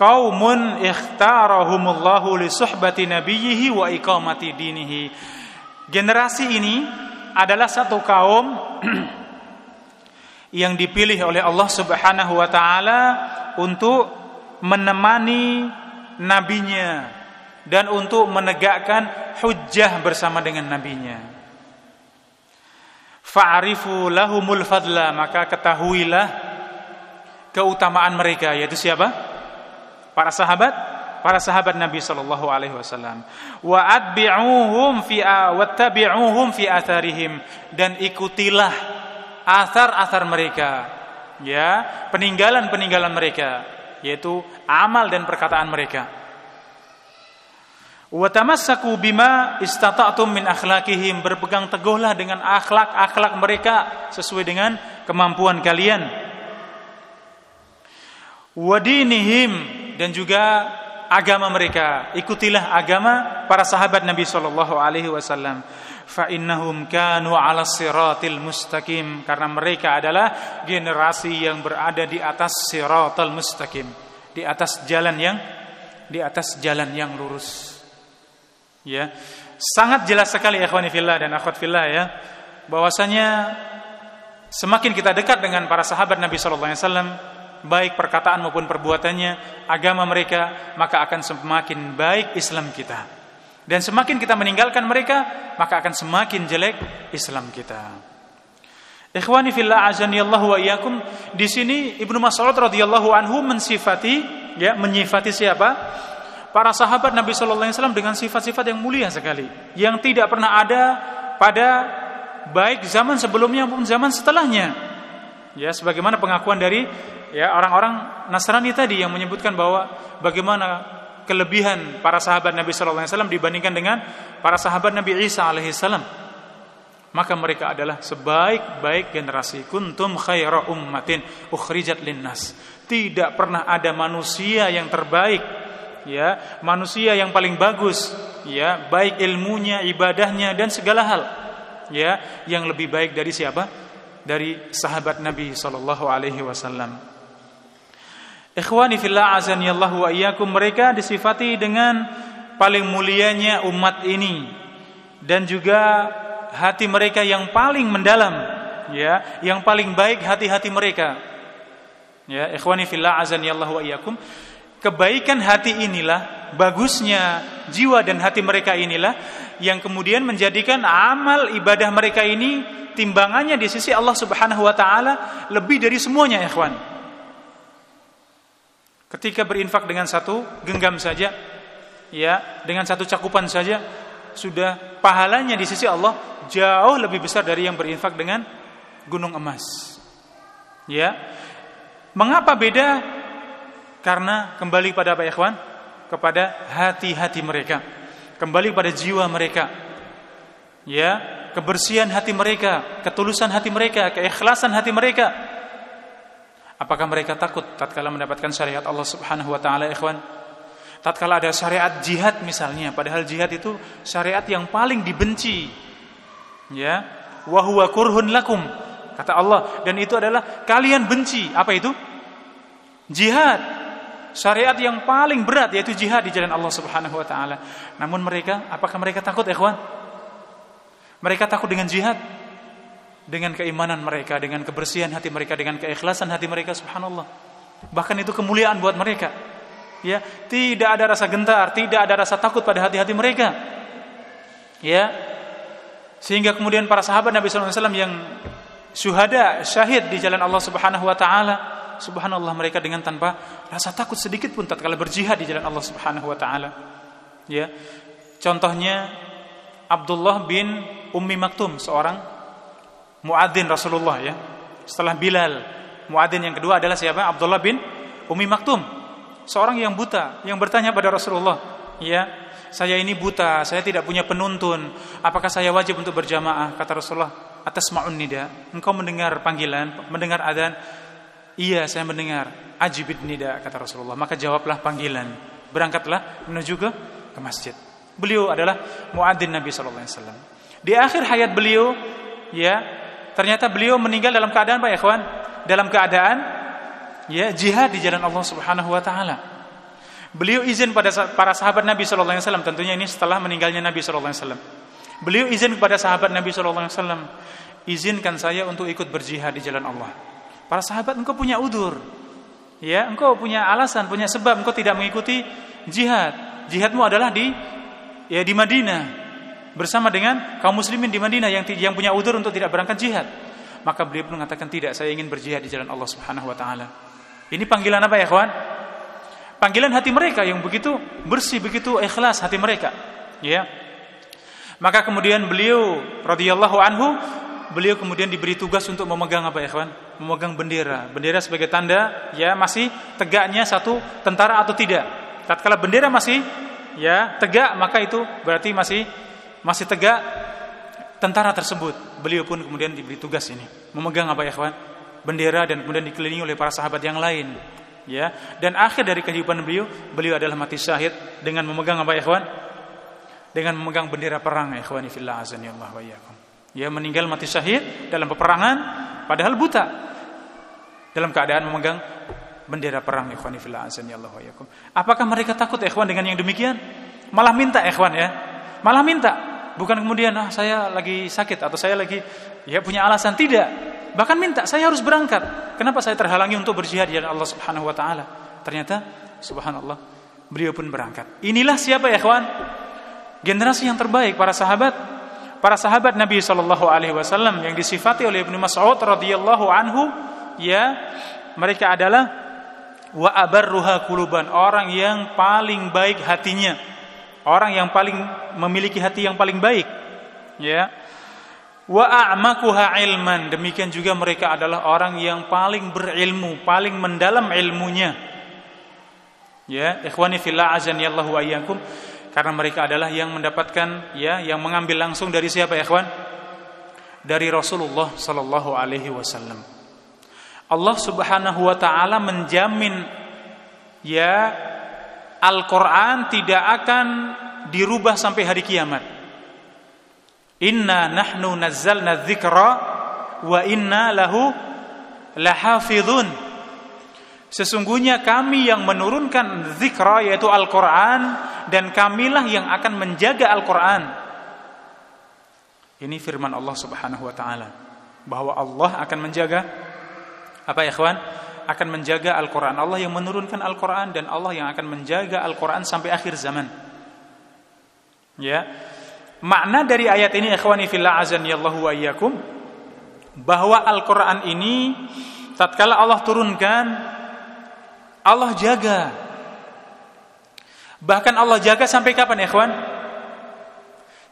qaumun ikhtarahumullahu li suhbati nabiyhi wa iqamati dinihi. Generasi ini adalah satu kaum yang dipilih oleh Allah Subhanahu wa taala untuk menemani nabinya dan untuk menegakkan hujjah bersama dengan nabinya. Fa'arifu lahumul fadla maka ketahuilah keutamaan mereka yaitu siapa? Para sahabat para sahabat Nabi sallallahu alaihi wasallam wa atbi'uhum fi wattabi'uhum fi atharihim. Dan ikutilah athar-athar mereka ya peninggalan-peninggalan mereka yaitu amal dan perkataan mereka. Wa tamassaku bima istata'tum min akhlaqihim. Berpegang teguhlah dengan akhlak-akhlak mereka sesuai dengan kemampuan kalian. Wadinihim dan juga agama mereka. Ikutilah agama para sahabat Nabi sallallahu alaihi wasallam. Fa innahum kanu 'ala siratil mustaqim karena mereka adalah generasi yang berada di atas siratal mustaqim, di atas jalan yang di atas jalan yang lurus. Ya. Sangat jelas sekali ikhwani fillah dan akhwat fillah ya bahwasanya semakin kita dekat dengan para sahabat Nabi sallallahu alaihi wasallam baik perkataan maupun perbuatannya, agama mereka, maka akan semakin baik Islam kita. Dan semakin kita meninggalkan mereka, maka akan semakin jelek Islam kita. Ikhwani fillah azani Allah wa iyyakum. Di sini Ibnu Mas'ud radhiyallahu anhu mensifati ya, menyifati siapa? Para sahabat Nabi sallallahu alaihi wasallam dengan sifat-sifat yang mulia sekali, yang tidak pernah ada pada baik zaman sebelumnya maupun zaman setelahnya. Ya, sebagaimana pengakuan dari ya orang-orang Nasrani tadi yang menyebutkan bahwa bagaimana kelebihan para sahabat Nabi sallallahu alaihi wasallam dibandingkan dengan para sahabat Nabi Isa alaihi salam. maka mereka adalah sebaik-baik generasi. Kuntum khaira ummatin ukhrijat linnas. Tidak pernah ada manusia yang terbaik ya manusia yang paling bagus ya baik ilmunya ibadahnya dan segala hal ya yang lebih baik dari siapa? Dari sahabat Nabi sallallahu alaihi wasallam Ikhwani fillah azani Allah wa iyyakum mereka disifati dengan paling mulianya umat ini dan juga hati mereka yang paling mendalam ya yang paling baik hati-hati mereka. Ya ikhwani fillah azani Allah wa iyyakum kebaikan hati inilah bagusnya jiwa dan hati mereka inilah yang kemudian menjadikan amal ibadah mereka ini timbangannya di sisi Allah Subhanahu wa taala lebih dari semuanya ikhwan ketika berinfak dengan satu genggam saja ya dengan satu cakupan saja sudah pahalanya di sisi Allah jauh lebih besar dari yang berinfak dengan gunung emas. Ya. Mengapa beda? Karena kembali pada apa kawan? Kepada hati-hati mereka. Kembali pada jiwa mereka. Ya, kebersihan hati mereka, ketulusan hati mereka, keikhlasan hati mereka. Apakah mereka takut tatkala mendapatkan syariat Allah Subhanahu wa taala, ikhwan? Tatkala ada syariat jihad misalnya, padahal jihad itu syariat yang paling dibenci Ya, wa huwa kurhun lakum. Kata Allah, dan itu adalah kalian benci. Apa itu? Jihad. Syariat yang paling berat yaitu jihad di jalan Allah Subhanahu wa taala. Namun mereka, apakah mereka takut, ikhwan? Mereka takut dengan jihad? Dengan keimanan mereka, dengan kebersihan hati mereka, dengan keikhlasan hati mereka, subhanallah. Bahkan itu kemuliaan buat mereka. Ya, tidak ada rasa gentar, tidak ada rasa takut pada hati-hati mereka. Ya, sehingga kemudian para sahabat Nabi SAW yang syuhada, syahid di jalan Allah Subhanahu wa taala, subhanallah mereka dengan tanpa rasa takut sedikit pun tatkala berjihad di jalan Allah Subhanahu wa taala. Ya. Contohnya Abdullah bin Ummi Maktum, seorang muadzin Rasulullah ya. Setelah Bilal, muadzin yang kedua adalah siapa? Abdullah bin Ummi Maktum, seorang yang buta yang bertanya pada Rasulullah, ya, saya ini buta, saya tidak punya penuntun. Apakah saya wajib untuk berjamaah? Kata Rasulullah, atas ma'un nida. Engkau mendengar panggilan, mendengar adzan? Iya, saya mendengar. Ajibid nida, kata Rasulullah. Maka jawablah panggilan. Berangkatlah menuju ke, ke masjid. Beliau adalah muadzin Nabi sallallahu alaihi wasallam. Di akhir hayat beliau, ya, ternyata beliau meninggal dalam keadaan apa ya, kawan? Dalam keadaan ya jihad di jalan Allah Subhanahu wa taala. Beliau izin pada para sahabat Nabi Shallallahu Alaihi Wasallam. Tentunya ini setelah meninggalnya Nabi Shallallahu Alaihi Wasallam. Beliau izin kepada sahabat Nabi Shallallahu Alaihi Wasallam, izinkan saya untuk ikut berjihad di jalan Allah. Para sahabat, engkau punya udur, ya, engkau punya alasan, punya sebab, engkau tidak mengikuti jihad. Jihadmu adalah di ya di Madinah bersama dengan kaum muslimin di Madinah yang yang punya udur untuk tidak berangkat jihad. Maka beliau pun mengatakan tidak, saya ingin berjihad di jalan Allah Subhanahu wa taala. Ini panggilan apa ya, kawan? panggilan hati mereka yang begitu bersih, begitu ikhlas hati mereka. Ya. Maka kemudian beliau radhiyallahu anhu beliau kemudian diberi tugas untuk memegang apa ya kawan? Memegang bendera. Bendera sebagai tanda ya masih tegaknya satu tentara atau tidak. Tatkala bendera masih ya tegak maka itu berarti masih masih tegak tentara tersebut. Beliau pun kemudian diberi tugas ini. Memegang apa ya kawan? Bendera dan kemudian dikelilingi oleh para sahabat yang lain ya. Dan akhir dari kehidupan beliau beliau adalah mati syahid dengan memegang apa ya ikhwan? Dengan memegang bendera perang ya ikhwani fillah azani Allah wa iyyakum. Ya meninggal mati syahid dalam peperangan padahal buta. Dalam keadaan memegang bendera perang ya ikhwani fillah azani Allah wa iyyakum. Apakah mereka takut ya ikhwan dengan yang demikian? Malah minta ya ikhwan ya malah minta bukan kemudian ah saya lagi sakit atau saya lagi ya punya alasan tidak Bahkan minta, saya harus berangkat. Kenapa saya terhalangi untuk berjihad Allah Subhanahu wa taala? Ternyata subhanallah, beliau pun berangkat. Inilah siapa ya, kawan? Generasi yang terbaik para sahabat, para sahabat Nabi sallallahu alaihi wasallam yang disifati oleh Ibnu Mas'ud radhiyallahu anhu, ya, mereka adalah wa abarruha kuluban, orang yang paling baik hatinya. Orang yang paling memiliki hati yang paling baik. Ya wa a'makuha ilman demikian juga mereka adalah orang yang paling berilmu paling mendalam ilmunya ya ikhwani fillah azani Allah wa iyyakum karena mereka adalah yang mendapatkan ya yang mengambil langsung dari siapa ya ikhwan dari Rasulullah sallallahu alaihi wasallam. Allah Subhanahu wa taala menjamin ya Al-Qur'an tidak akan dirubah sampai hari kiamat. Inna nahnu nazzalna dzikra wa inna lahu lahafizun. Sesungguhnya kami yang menurunkan zikra yaitu Al-Qur'an dan kamilah yang akan menjaga Al-Qur'an. Ini firman Allah Subhanahu wa taala bahwa Allah akan menjaga apa ya, kawan? Akan menjaga Al-Qur'an. Allah yang menurunkan Al-Qur'an dan Allah yang akan menjaga Al-Qur'an sampai akhir zaman. Ya. Makna dari ayat ini ikhwani fillah azanillahu wa iyyakum bahwa Al-Qur'an ini tatkala Allah turunkan Allah jaga. Bahkan Allah jaga sampai kapan ikhwan?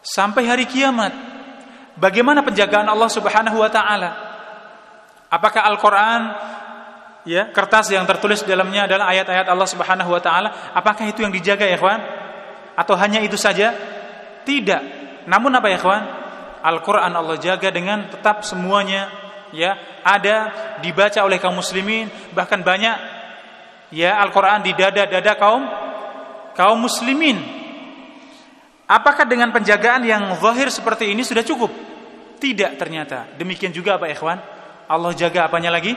Sampai hari kiamat. Bagaimana penjagaan Allah Subhanahu wa taala? Apakah Al-Qur'an ya, kertas yang tertulis dalamnya adalah ayat-ayat Allah Subhanahu wa taala? Apakah itu yang dijaga ya, ikhwan? Atau hanya itu saja? Tidak. Namun apa ya, kawan? Al-Qur'an Allah jaga dengan tetap semuanya ya ada dibaca oleh kaum muslimin bahkan banyak ya Al-Qur'an di dada-dada kaum kaum muslimin. Apakah dengan penjagaan yang zahir seperti ini sudah cukup? Tidak ternyata. Demikian juga apa ikhwan? Allah jaga apanya lagi?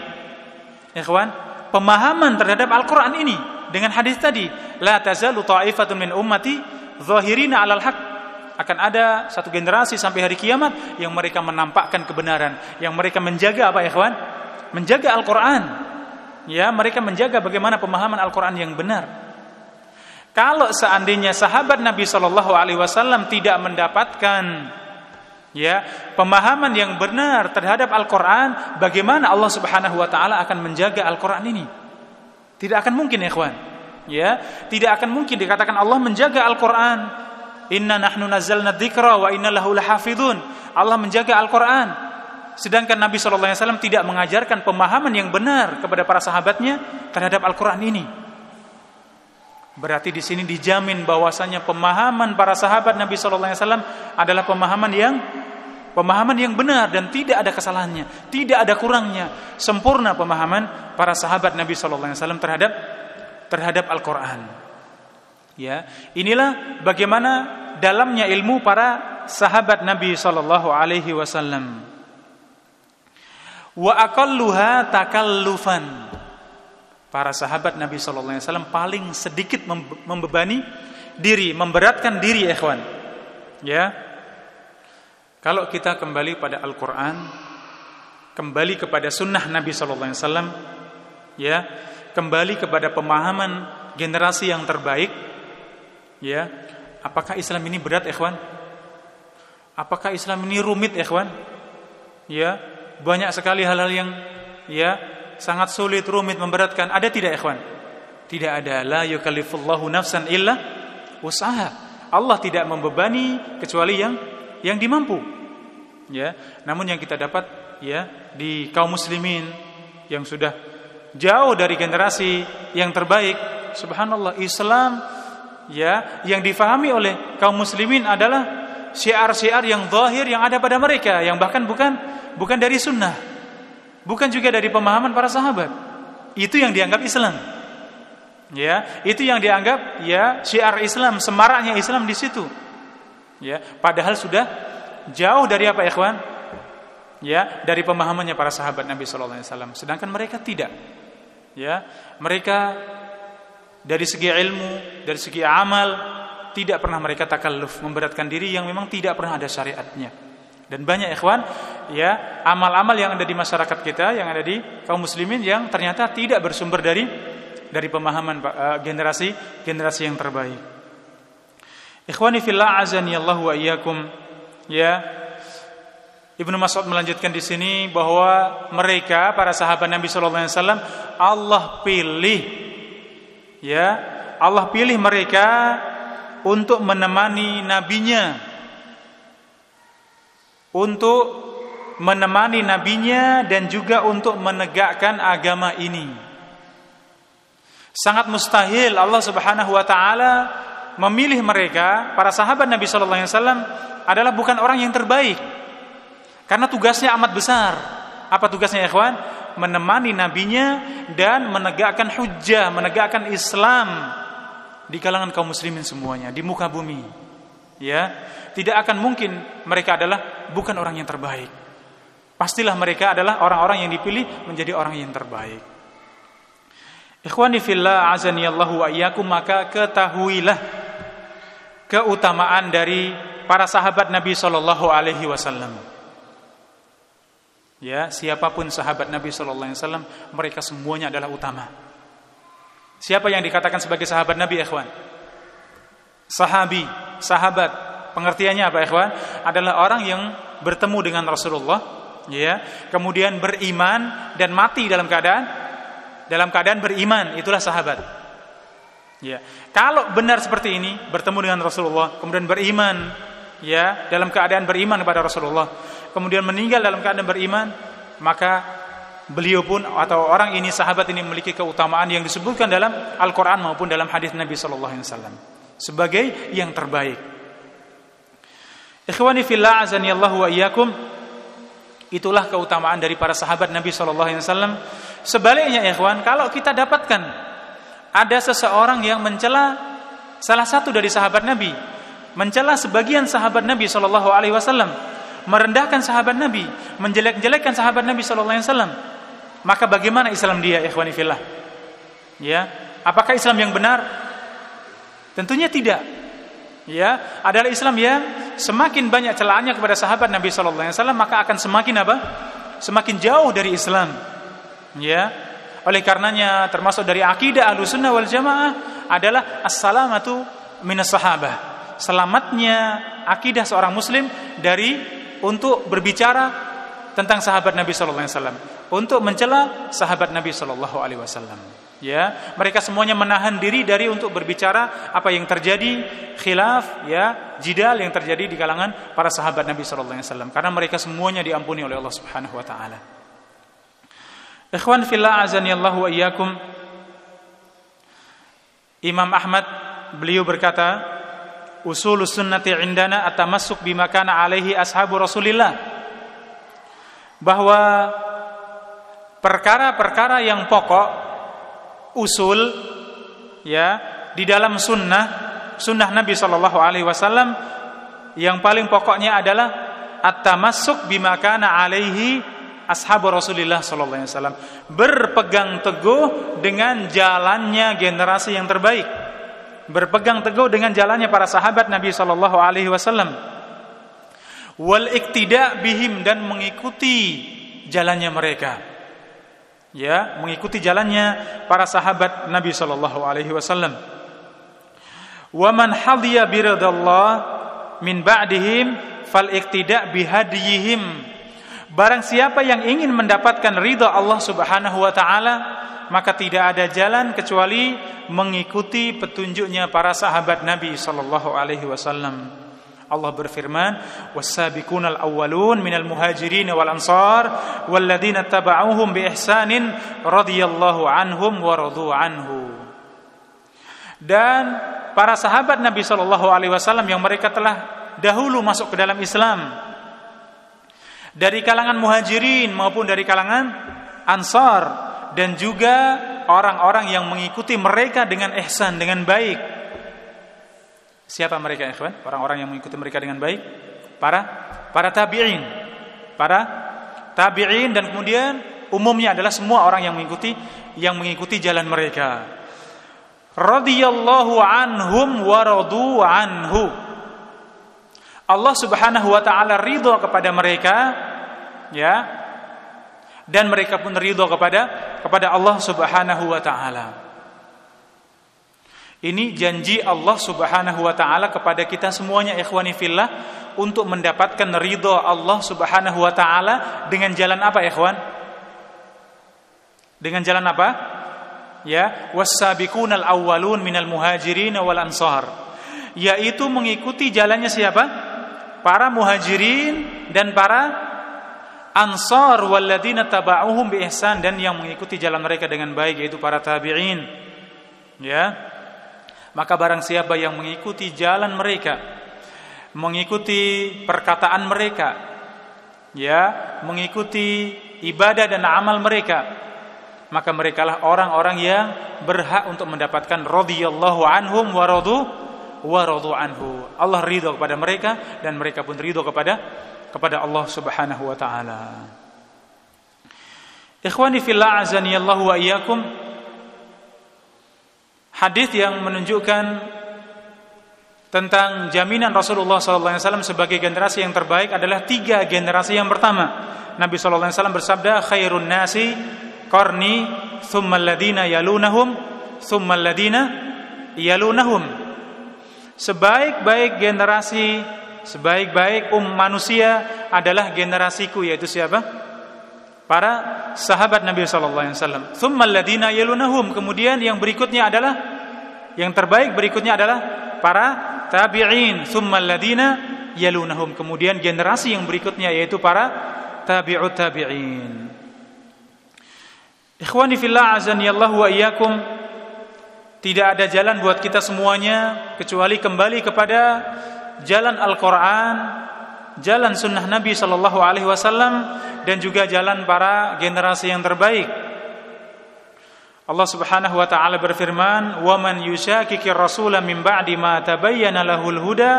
Ikhwan, pemahaman terhadap Al-Qur'an ini dengan hadis tadi, la tazalu ta'ifatun min ummati zahirina 'alal haq akan ada satu generasi sampai hari kiamat yang mereka menampakkan kebenaran, yang mereka menjaga apa ya kawan? Menjaga Al-Qur'an. Ya, mereka menjaga bagaimana pemahaman Al-Qur'an yang benar. Kalau seandainya sahabat Nabi Shallallahu alaihi wasallam tidak mendapatkan ya pemahaman yang benar terhadap Al-Qur'an, bagaimana Allah Subhanahu wa taala akan menjaga Al-Qur'an ini? Tidak akan mungkin kawan. Ya, tidak akan mungkin dikatakan Allah menjaga Al-Qur'an Inna nahnu nazzalna dzikra wa inna lahu lahafidun. Allah menjaga Al-Qur'an. Sedangkan Nabi SAW tidak mengajarkan pemahaman yang benar kepada para sahabatnya terhadap Al-Quran ini. Berarti di sini dijamin bahwasanya pemahaman para sahabat Nabi SAW adalah pemahaman yang pemahaman yang benar dan tidak ada kesalahannya, tidak ada kurangnya, sempurna pemahaman para sahabat Nabi SAW terhadap terhadap Al-Quran. Ya, inilah bagaimana dalamnya ilmu para sahabat Nabi sallallahu alaihi wasallam. Wa aqalluha takallufan. Para sahabat Nabi sallallahu alaihi wasallam paling sedikit membebani diri, memberatkan diri ikhwan. Ya. Kalau kita kembali pada Al-Qur'an, kembali kepada sunnah Nabi sallallahu alaihi wasallam, ya, kembali kepada pemahaman generasi yang terbaik, ya, Apakah Islam ini berat, ikhwan? Apakah Islam ini rumit, ikhwan? Ya, banyak sekali hal-hal yang ya sangat sulit, rumit, memberatkan. Ada tidak, ikhwan? Tidak ada. La yukallifullahu nafsan illa usaha. Allah tidak membebani kecuali yang yang dimampu. Ya, namun yang kita dapat ya di kaum muslimin yang sudah jauh dari generasi yang terbaik, subhanallah Islam ya yang difahami oleh kaum muslimin adalah syiar-syiar yang zahir yang ada pada mereka yang bahkan bukan bukan dari sunnah bukan juga dari pemahaman para sahabat. Itu yang dianggap Islam. Ya itu yang dianggap ya syiar Islam semaraknya Islam di situ. Ya padahal sudah jauh dari apa ikhwan? Ya dari pemahamannya para sahabat Nabi sallallahu alaihi wasallam. Sedangkan mereka tidak. Ya mereka dari segi ilmu, dari segi amal, tidak pernah mereka takalluf memberatkan diri yang memang tidak pernah ada syariatnya. Dan banyak ikhwan, ya, amal-amal yang ada di masyarakat kita, yang ada di kaum muslimin yang ternyata tidak bersumber dari dari pemahaman uh, generasi generasi yang terbaik. Ikhwani fillah azani Allah wa iyyakum. Ya, Ibnu Mas'ud melanjutkan di sini bahwa mereka para sahabat Nabi sallallahu alaihi wasallam Allah pilih ya Allah pilih mereka untuk menemani nabinya untuk menemani nabinya dan juga untuk menegakkan agama ini sangat mustahil Allah Subhanahu wa taala memilih mereka para sahabat Nabi sallallahu alaihi wasallam adalah bukan orang yang terbaik Karena tugasnya amat besar. Apa tugasnya ikhwan? Menemani nabinya dan menegakkan hujah, menegakkan Islam di kalangan kaum muslimin semuanya di muka bumi. Ya, tidak akan mungkin mereka adalah bukan orang yang terbaik. Pastilah mereka adalah orang-orang yang dipilih menjadi orang yang terbaik. Ikhwani fillah azani Allahu wa iyyakum maka ketahuilah keutamaan dari para sahabat Nabi sallallahu alaihi wasallam. Ya, siapa pun sahabat Nabi Shallallahu Alaihi Wasallam, mereka semuanya adalah utama. Siapa yang dikatakan sebagai sahabat Nabi, ikhwan? Sahabi, sahabat. Pengertiannya apa, ikhwan? Adalah orang yang bertemu dengan Rasulullah, ya, kemudian beriman dan mati dalam keadaan dalam keadaan beriman, itulah sahabat. Ya. Kalau benar seperti ini, bertemu dengan Rasulullah, kemudian beriman, ya, dalam keadaan beriman kepada Rasulullah, kemudian meninggal dalam keadaan beriman, maka beliau pun atau orang ini sahabat ini memiliki keutamaan yang disebutkan dalam Al-Qur'an maupun dalam hadis Nabi sallallahu alaihi wasallam sebagai yang terbaik. Ikhwani fillah azani Allah wa iyyakum itulah keutamaan dari para sahabat Nabi sallallahu alaihi wasallam. Sebaliknya ikhwan, kalau kita dapatkan ada seseorang yang mencela salah satu dari sahabat Nabi, mencela sebagian sahabat Nabi sallallahu alaihi wasallam, merendahkan sahabat Nabi, menjelek-jelekkan sahabat Nabi sallallahu alaihi wasallam, maka bagaimana Islam dia ikhwani fillah? Ya, apakah Islam yang benar? Tentunya tidak. Ya, adalah Islam yang semakin banyak celahannya kepada sahabat Nabi sallallahu alaihi wasallam maka akan semakin apa? Semakin jauh dari Islam. Ya. Oleh karenanya termasuk dari akidah Ahlussunnah wal Jamaah adalah as-salamatu minas sahabah. Selamatnya akidah seorang muslim dari untuk berbicara tentang sahabat Nabi Shallallahu Alaihi Wasallam, untuk mencela sahabat Nabi Shallallahu Alaihi Wasallam. Ya, mereka semuanya menahan diri dari untuk berbicara apa yang terjadi khilaf, ya, jidal yang terjadi di kalangan para sahabat Nabi Shallallahu Alaihi Wasallam, karena mereka semuanya diampuni oleh Allah Subhanahu Wa Taala. Ikhwan fillah azani Allah wa iyyakum. Imam Ahmad beliau berkata, usul sunnati indana atamassuk bima kana alaihi ashabu Rasulillah bahwa perkara-perkara yang pokok usul ya di dalam sunnah sunnah Nabi Shallallahu Alaihi Wasallam yang paling pokoknya adalah at-tamassuk bima kana alaihi ashabu Rasulillah Shallallahu Alaihi Wasallam. Berpegang teguh dengan jalannya generasi yang terbaik. Berpegang teguh dengan jalannya para sahabat Nabi sallallahu alaihi wasallam. Wal iktida bihim dan mengikuti jalannya mereka ya mengikuti jalannya para sahabat Nabi sallallahu alaihi wasallam wa man hadiya biradallah min ba'dihim fal iktida bihadiyihim barang siapa yang ingin mendapatkan ridha Allah Subhanahu wa taala maka tidak ada jalan kecuali mengikuti petunjuknya para sahabat Nabi sallallahu alaihi wasallam. Allah berfirman, "Was-sabiqunal awwalun minal muhajirin wal ansar walladzina tabauhum bi ihsanin radhiyallahu anhum wa radu anhu." Dan para sahabat Nabi sallallahu alaihi wasallam yang mereka telah dahulu masuk ke dalam Islam dari kalangan muhajirin maupun dari kalangan ansar dan juga orang-orang yang mengikuti mereka dengan ihsan dengan baik. Siapa mereka ikhwan? Orang-orang yang mengikuti mereka dengan baik? Para para tabi'in. Para tabi'in dan kemudian umumnya adalah semua orang yang mengikuti yang mengikuti jalan mereka. Radhiyallahu anhum wa radu anhu. Allah Subhanahu wa taala ridha kepada mereka ya dan mereka pun ridho kepada kepada Allah Subhanahu wa taala. Ini janji Allah Subhanahu wa taala kepada kita semuanya ikhwani fillah untuk mendapatkan ridho Allah Subhanahu wa taala dengan jalan apa ikhwan? Dengan jalan apa? Ya, was-sabiqunal awwalun minal muhajirin wal ansar. Yaitu mengikuti jalannya siapa? Para muhajirin dan para Ansar walladzina taba'uhum bi ihsan dan yang mengikuti jalan mereka dengan baik yaitu para tabi'in. Ya. Maka barang siapa yang mengikuti jalan mereka, mengikuti perkataan mereka, ya mengikuti ibadah dan amal mereka maka merekalah orang-orang yang berhak untuk mendapatkan radhiyallahu anhum wa radu wa radu anhu. Allah ridho kepada mereka dan mereka pun ridho kepada kepada Allah Subhanahu wa taala. Ikhwani fillah azani Allah wa iyyakum hadis yang menunjukkan tentang jaminan Rasulullah SAW sebagai generasi yang terbaik adalah tiga generasi yang pertama. Nabi SAW bersabda, khairun nasi qarni thumma alladhina yalunahum thumma alladhina yalunahum. Sebaik-baik generasi, sebaik-baik um manusia adalah generasiku yaitu siapa? Para sahabat Nabi SAW. Thumma alladhina yalunahum. Kemudian yang berikutnya adalah yang terbaik berikutnya adalah para tabi'in. Thumma alladhina yalunahum. Kemudian generasi yang berikutnya yaitu para tabi'ut tabi'in. Ikhwani fillah azani wa iyyakum. Tidak ada jalan buat kita semuanya kecuali kembali kepada jalan Al-Qur'an jalan sunnah Nabi sallallahu alaihi wasallam dan juga jalan para generasi yang terbaik Allah Subhanahu wa taala berfirman, "Wa man yushakikir rasula min ba'di ma tabayyana lahul huda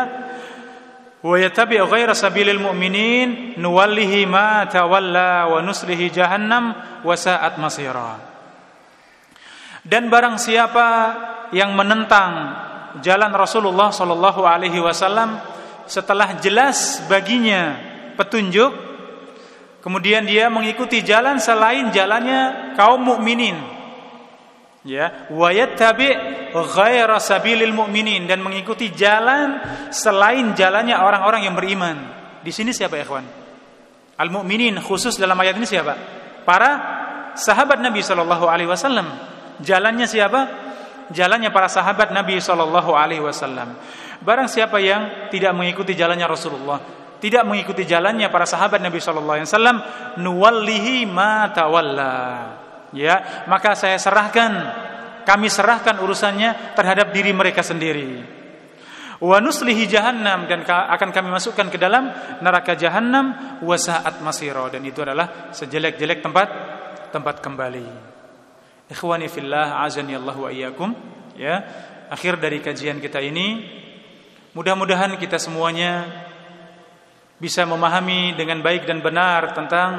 wa yattabi' ghaira sabilil mu'minin nuwallihi ma tawalla wa nuslihi jahannam wa sa'at masira." Dan barang siapa yang menentang jalan Rasulullah sallallahu alaihi wasallam setelah jelas baginya petunjuk kemudian dia mengikuti jalan selain jalannya kaum mukminin ya wa yattabi ghaira sabilil mu'minin dan mengikuti jalan selain jalannya orang-orang yang beriman. Di sini siapa kawan? Al mukminin khusus dalam ayat ini siapa? Para sahabat Nabi sallallahu alaihi wasallam. Jalannya siapa? Jalannya para sahabat Nabi sallallahu alaihi wasallam. Barang siapa yang tidak mengikuti jalannya Rasulullah, tidak mengikuti jalannya para sahabat Nabi sallallahu alaihi wasallam, nuwallihi ma tawalla. Ya maka saya serahkan kami serahkan urusannya terhadap diri mereka sendiri. Wa nuslihi jahannam dan akan kami masukkan ke dalam neraka jahannam wa sa'at masira. Dan itu adalah sejelek-jelek tempat tempat kembali. Ikhwani fillah azani Allah wa iyyakum. Ya akhir dari kajian kita ini mudah-mudahan kita semuanya bisa memahami dengan baik dan benar tentang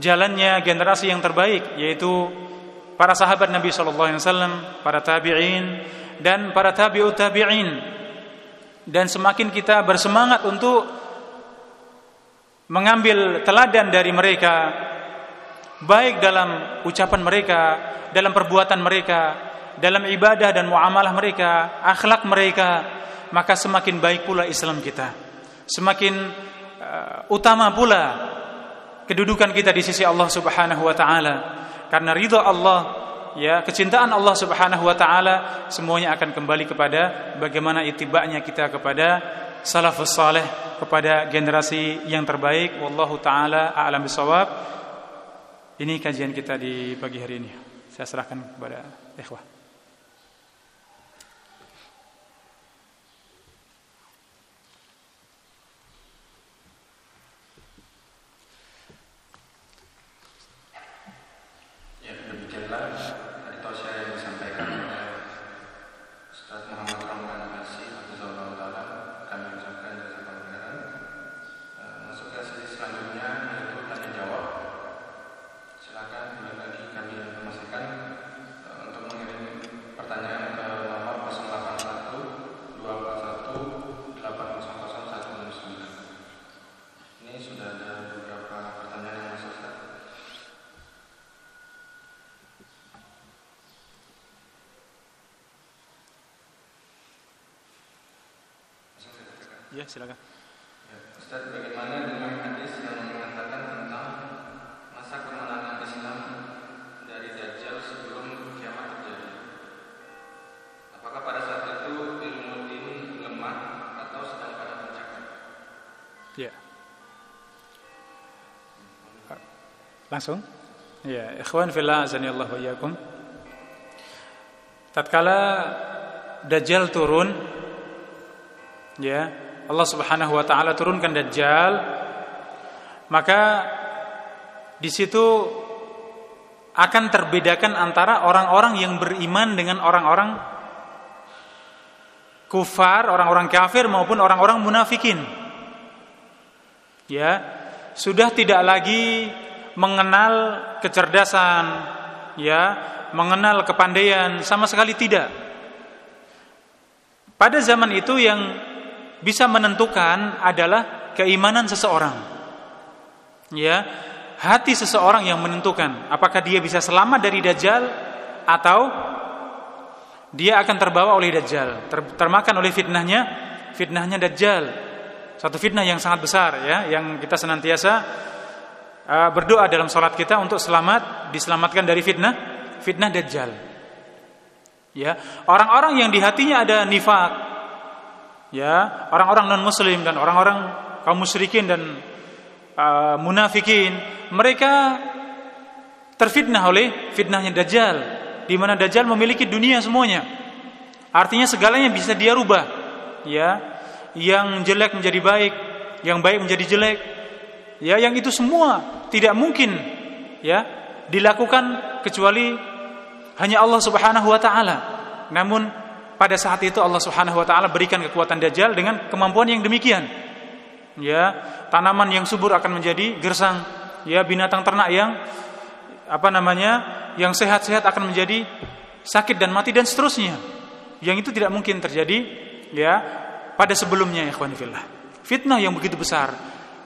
jalannya generasi yang terbaik yaitu para sahabat Nabi sallallahu alaihi wasallam, para tabi'in dan para tabi'ut tabi'in. Dan semakin kita bersemangat untuk mengambil teladan dari mereka baik dalam ucapan mereka, dalam perbuatan mereka, dalam ibadah dan muamalah mereka, akhlak mereka, maka semakin baik pula Islam kita. Semakin uh, utama pula kedudukan kita di sisi Allah Subhanahu wa taala. Karena ridha Allah, ya, kecintaan Allah Subhanahu wa taala semuanya akan kembali kepada bagaimana itibaknya kita kepada salafus saleh, kepada generasi yang terbaik. Wallahu taala a'lam bisawab. Ini kajian kita di pagi hari ini. Saya serahkan kepada ikhwah. Silakan. Ya, Ustaz, bagaimana dengan hadis yang mengatakan tentang masa kemenangan Islam dari Dajjal sebelum kiamat terjadi? Apakah pada saat itu ilmu ini lemah atau sedang pada puncaknya? Ya. Langsung? Ya, ikhwan fillah azanillahu wa iyyakum. Tatkala Dajjal turun ya, Allah Subhanahu wa taala turunkan Dajjal maka di situ akan terbedakan antara orang-orang yang beriman dengan orang-orang kufar, orang-orang kafir maupun orang-orang munafikin. Ya, sudah tidak lagi mengenal kecerdasan, ya, mengenal kepandaian sama sekali tidak. Pada zaman itu yang bisa menentukan adalah keimanan seseorang. Ya, hati seseorang yang menentukan apakah dia bisa selamat dari dajjal atau dia akan terbawa oleh dajjal, ter termakan oleh fitnahnya, fitnahnya dajjal. Satu fitnah yang sangat besar ya, yang kita senantiasa uh, berdoa dalam sholat kita untuk selamat, diselamatkan dari fitnah, fitnah dajjal. Ya, orang-orang yang di hatinya ada nifak, ya, orang-orang non muslim dan orang-orang kaum musyrikin dan uh, munafikin, mereka terfitnah oleh fitnahnya dajjal, di mana dajjal memiliki dunia semuanya. Artinya segalanya bisa dia rubah, ya yang jelek menjadi baik, yang baik menjadi jelek. Ya, yang itu semua tidak mungkin ya dilakukan kecuali hanya Allah Subhanahu wa taala. Namun pada saat itu Allah Subhanahu wa taala berikan kekuatan dajjal dengan kemampuan yang demikian. Ya, tanaman yang subur akan menjadi gersang. Ya, binatang ternak yang apa namanya? yang sehat-sehat akan menjadi sakit dan mati dan seterusnya. Yang itu tidak mungkin terjadi ya pada sebelumnya ikhwan fillah. Fitnah yang begitu besar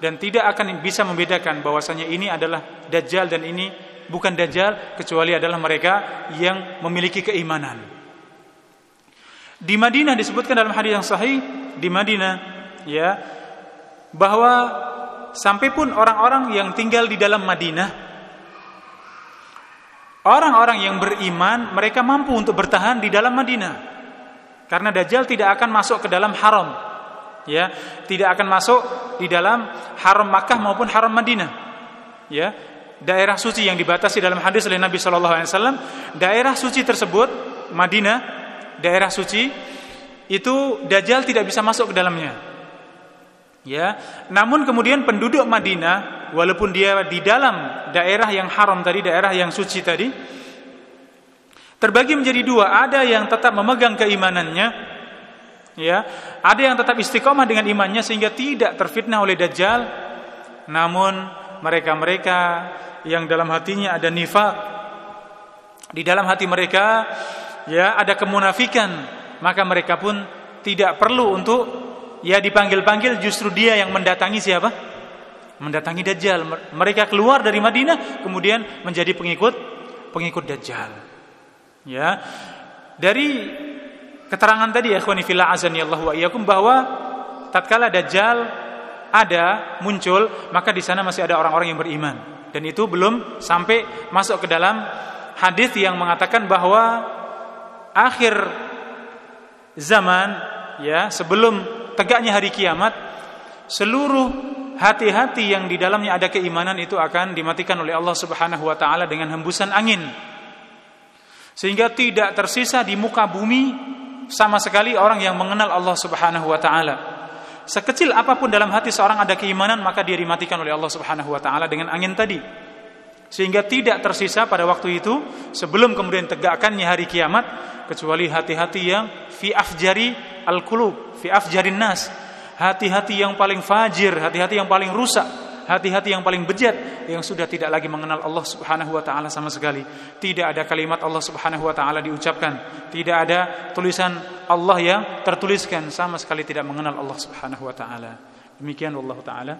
dan tidak akan bisa membedakan bahwasanya ini adalah dajjal dan ini bukan dajjal kecuali adalah mereka yang memiliki keimanan. Di Madinah disebutkan dalam hadis yang sahih di Madinah ya bahwa sampai pun orang-orang yang tinggal di dalam Madinah orang-orang yang beriman mereka mampu untuk bertahan di dalam Madinah karena Dajjal tidak akan masuk ke dalam haram. Ya, tidak akan masuk di dalam haram Makkah maupun haram Madinah. Ya, daerah suci yang dibatasi dalam hadis oleh Nabi Shallallahu alaihi wasallam, daerah suci tersebut Madinah, daerah suci itu Dajjal tidak bisa masuk ke dalamnya. Ya, namun kemudian penduduk Madinah walaupun dia di dalam daerah yang haram tadi, daerah yang suci tadi, terbagi menjadi dua. Ada yang tetap memegang keimanannya, ya. Ada yang tetap istiqomah dengan imannya sehingga tidak terfitnah oleh dajjal. Namun mereka-mereka yang dalam hatinya ada nifak, di dalam hati mereka ya ada kemunafikan, maka mereka pun tidak perlu untuk ya dipanggil-panggil justru dia yang mendatangi siapa? Mendatangi dajjal. Mereka keluar dari Madinah kemudian menjadi pengikut pengikut dajjal. Ya. Dari keterangan tadi ya ikhwani fillah azani Allah wa iyyakum bahwa tatkala dajjal ada muncul maka di sana masih ada orang-orang yang beriman dan itu belum sampai masuk ke dalam hadis yang mengatakan bahwa akhir zaman ya sebelum tegaknya hari kiamat seluruh hati-hati yang di dalamnya ada keimanan itu akan dimatikan oleh Allah Subhanahu wa taala dengan hembusan angin sehingga tidak tersisa di muka bumi sama sekali orang yang mengenal Allah Subhanahu wa taala. Sekecil apa pun dalam hati seorang ada keimanan maka dia dimatikan oleh Allah Subhanahu wa taala dengan angin tadi. Sehingga tidak tersisa pada waktu itu sebelum kemudian tegakkannya hari kiamat kecuali hati-hati yang fi afjari al-qulub, fi afjarin nas. Hati-hati yang paling fajir, hati-hati yang paling rusak hati-hati yang paling bejat yang sudah tidak lagi mengenal Allah Subhanahu wa taala sama sekali. Tidak ada kalimat Allah Subhanahu wa taala diucapkan, tidak ada tulisan Allah yang tertuliskan sama sekali tidak mengenal Allah Subhanahu wa taala. Demikian Allah taala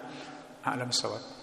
a'lam bissawab.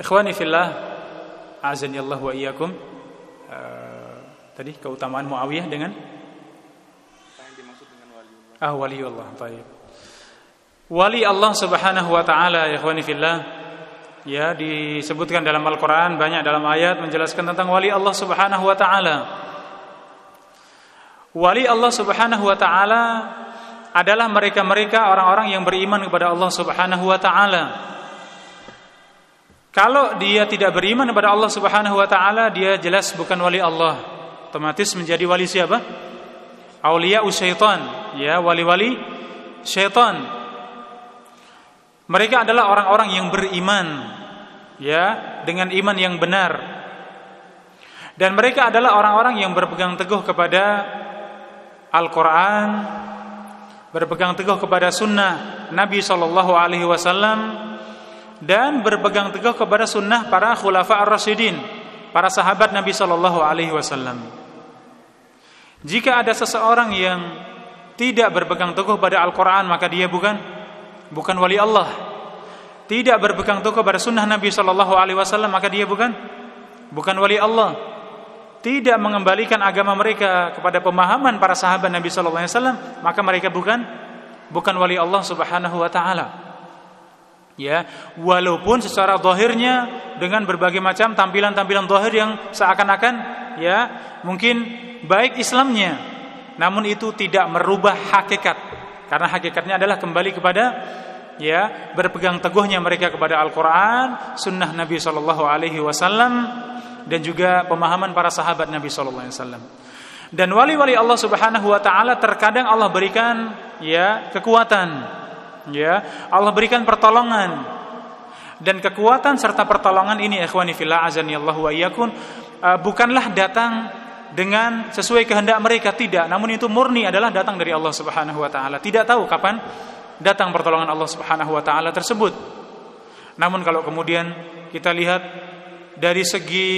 Ikhwani fillah, azani Allah wa iyyakum. Uh, tadi keutamaan Muawiyah dengan yang dimaksud dengan waliullah? Ah, waliullah. Baik. Wali Allah Subhanahu wa taala ikhwani fillah ya disebutkan dalam Al-Qur'an banyak dalam ayat menjelaskan tentang wali Allah Subhanahu wa taala. Wali Allah Subhanahu wa taala adalah mereka-mereka orang-orang yang beriman kepada Allah Subhanahu wa taala. Kalau dia tidak beriman kepada Allah Subhanahu wa taala, dia jelas bukan wali Allah. Otomatis menjadi wali siapa? Aulia syaitan, ya, wali-wali syaitan. Mereka adalah orang-orang yang beriman, ya, dengan iman yang benar. Dan mereka adalah orang-orang yang berpegang teguh kepada Al-Quran, berpegang teguh kepada sunnah Nabi Shallallahu Alaihi Wasallam, dan berpegang teguh kepada sunnah para khulafa ar-rasyidin, para sahabat Nabi Shallallahu Alaihi Wasallam. Jika ada seseorang yang tidak berpegang teguh pada Al-Quran maka dia bukan bukan wali Allah. Tidak berpegang teguh pada sunnah Nabi Shallallahu Alaihi Wasallam maka dia bukan bukan wali Allah. Tidak mengembalikan agama mereka kepada pemahaman para sahabat Nabi Shallallahu Alaihi Wasallam maka mereka bukan bukan wali Allah Subhanahu Wa Taala ya walaupun secara zahirnya dengan berbagai macam tampilan-tampilan zahir yang seakan-akan ya mungkin baik Islamnya namun itu tidak merubah hakikat karena hakikatnya adalah kembali kepada ya berpegang teguhnya mereka kepada Al-Qur'an, sunnah Nabi sallallahu alaihi wasallam dan juga pemahaman para sahabat Nabi sallallahu alaihi wasallam. Dan wali-wali Allah Subhanahu wa taala terkadang Allah berikan ya kekuatan ya Allah berikan pertolongan. Dan kekuatan serta pertolongan ini ikhwani fillah azani Allah wa uh, bukanlah datang dengan sesuai kehendak mereka tidak. Namun itu murni adalah datang dari Allah Subhanahu wa taala. Tidak tahu kapan datang pertolongan Allah Subhanahu wa taala tersebut. Namun kalau kemudian kita lihat dari segi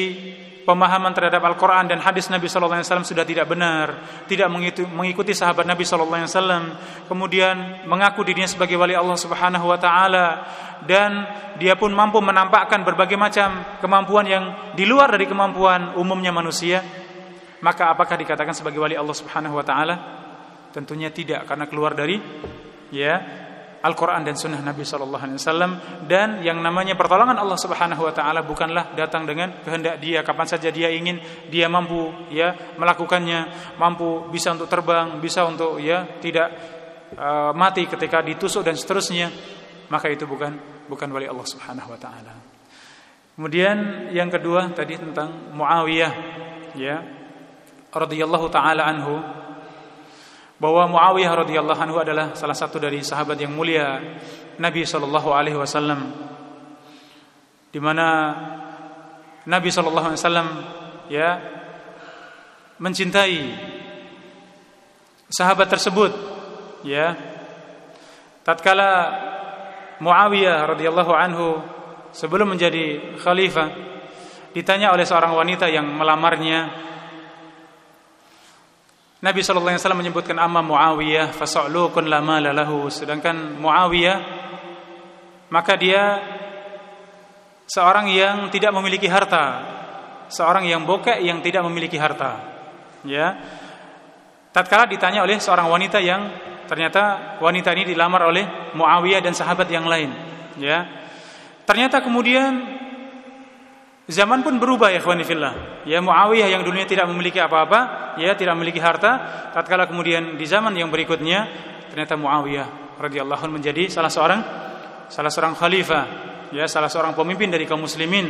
pemahaman terhadap Al-Quran dan hadis Nabi Wasallam sudah tidak benar, tidak mengikuti sahabat Nabi Wasallam, kemudian mengaku dirinya sebagai wali Allah Subhanahu Wa Taala dan dia pun mampu menampakkan berbagai macam kemampuan yang di luar dari kemampuan umumnya manusia, maka apakah dikatakan sebagai wali Allah Subhanahu Wa Taala? Tentunya tidak, karena keluar dari ya Al-Quran dan Sunnah Nabi Sallallahu Alaihi Wasallam dan yang namanya pertolongan Allah Subhanahu Wa Taala bukanlah datang dengan kehendak Dia kapan saja Dia ingin Dia mampu ya melakukannya mampu bisa untuk terbang bisa untuk ya tidak uh, mati ketika ditusuk dan seterusnya maka itu bukan bukan wali Allah Subhanahu Wa Taala. Kemudian yang kedua tadi tentang Muawiyah ya radhiyallahu taala anhu bahwa Muawiyah radhiyallahu anhu adalah salah satu dari sahabat yang mulia Nabi sallallahu alaihi wasallam. Di mana Nabi sallallahu alaihi wasallam ya mencintai sahabat tersebut ya. Tatkala Muawiyah radhiyallahu anhu sebelum menjadi khalifah ditanya oleh seorang wanita yang melamarnya Nabi sallallahu alaihi wasallam menyebutkan amma Muawiyah fasa'lukun lama lalahu sedangkan Muawiyah maka dia seorang yang tidak memiliki harta, seorang yang bokek yang tidak memiliki harta. Ya. Tatkala ditanya oleh seorang wanita yang ternyata wanita ini dilamar oleh Muawiyah dan sahabat yang lain, ya. Ternyata kemudian Zaman pun berubah ya fillah. Ya Muawiyah yang dulunya tidak memiliki apa-apa, ya tidak memiliki harta, tatkala kemudian di zaman yang berikutnya ternyata Muawiyah radhiyallahu anhu menjadi salah seorang salah seorang khalifah, ya salah seorang pemimpin dari kaum muslimin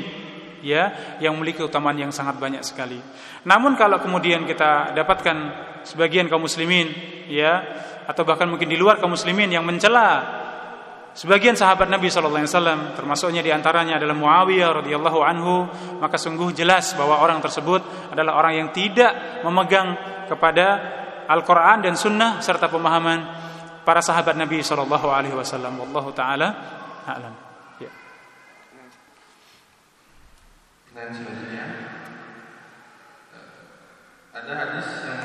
ya yang memiliki utamaan yang sangat banyak sekali. Namun kalau kemudian kita dapatkan sebagian kaum muslimin ya atau bahkan mungkin di luar kaum muslimin yang mencela Sebagian sahabat Nabi Shallallahu Alaihi Wasallam, termasuknya di antaranya adalah Muawiyah radhiyallahu anhu, maka sungguh jelas bahwa orang tersebut adalah orang yang tidak memegang kepada Al-Quran dan Sunnah serta pemahaman para sahabat Nabi Shallallahu Alaihi Wasallam. Wallahu taala alam. Ya. Dan selanjutnya ada hadis yang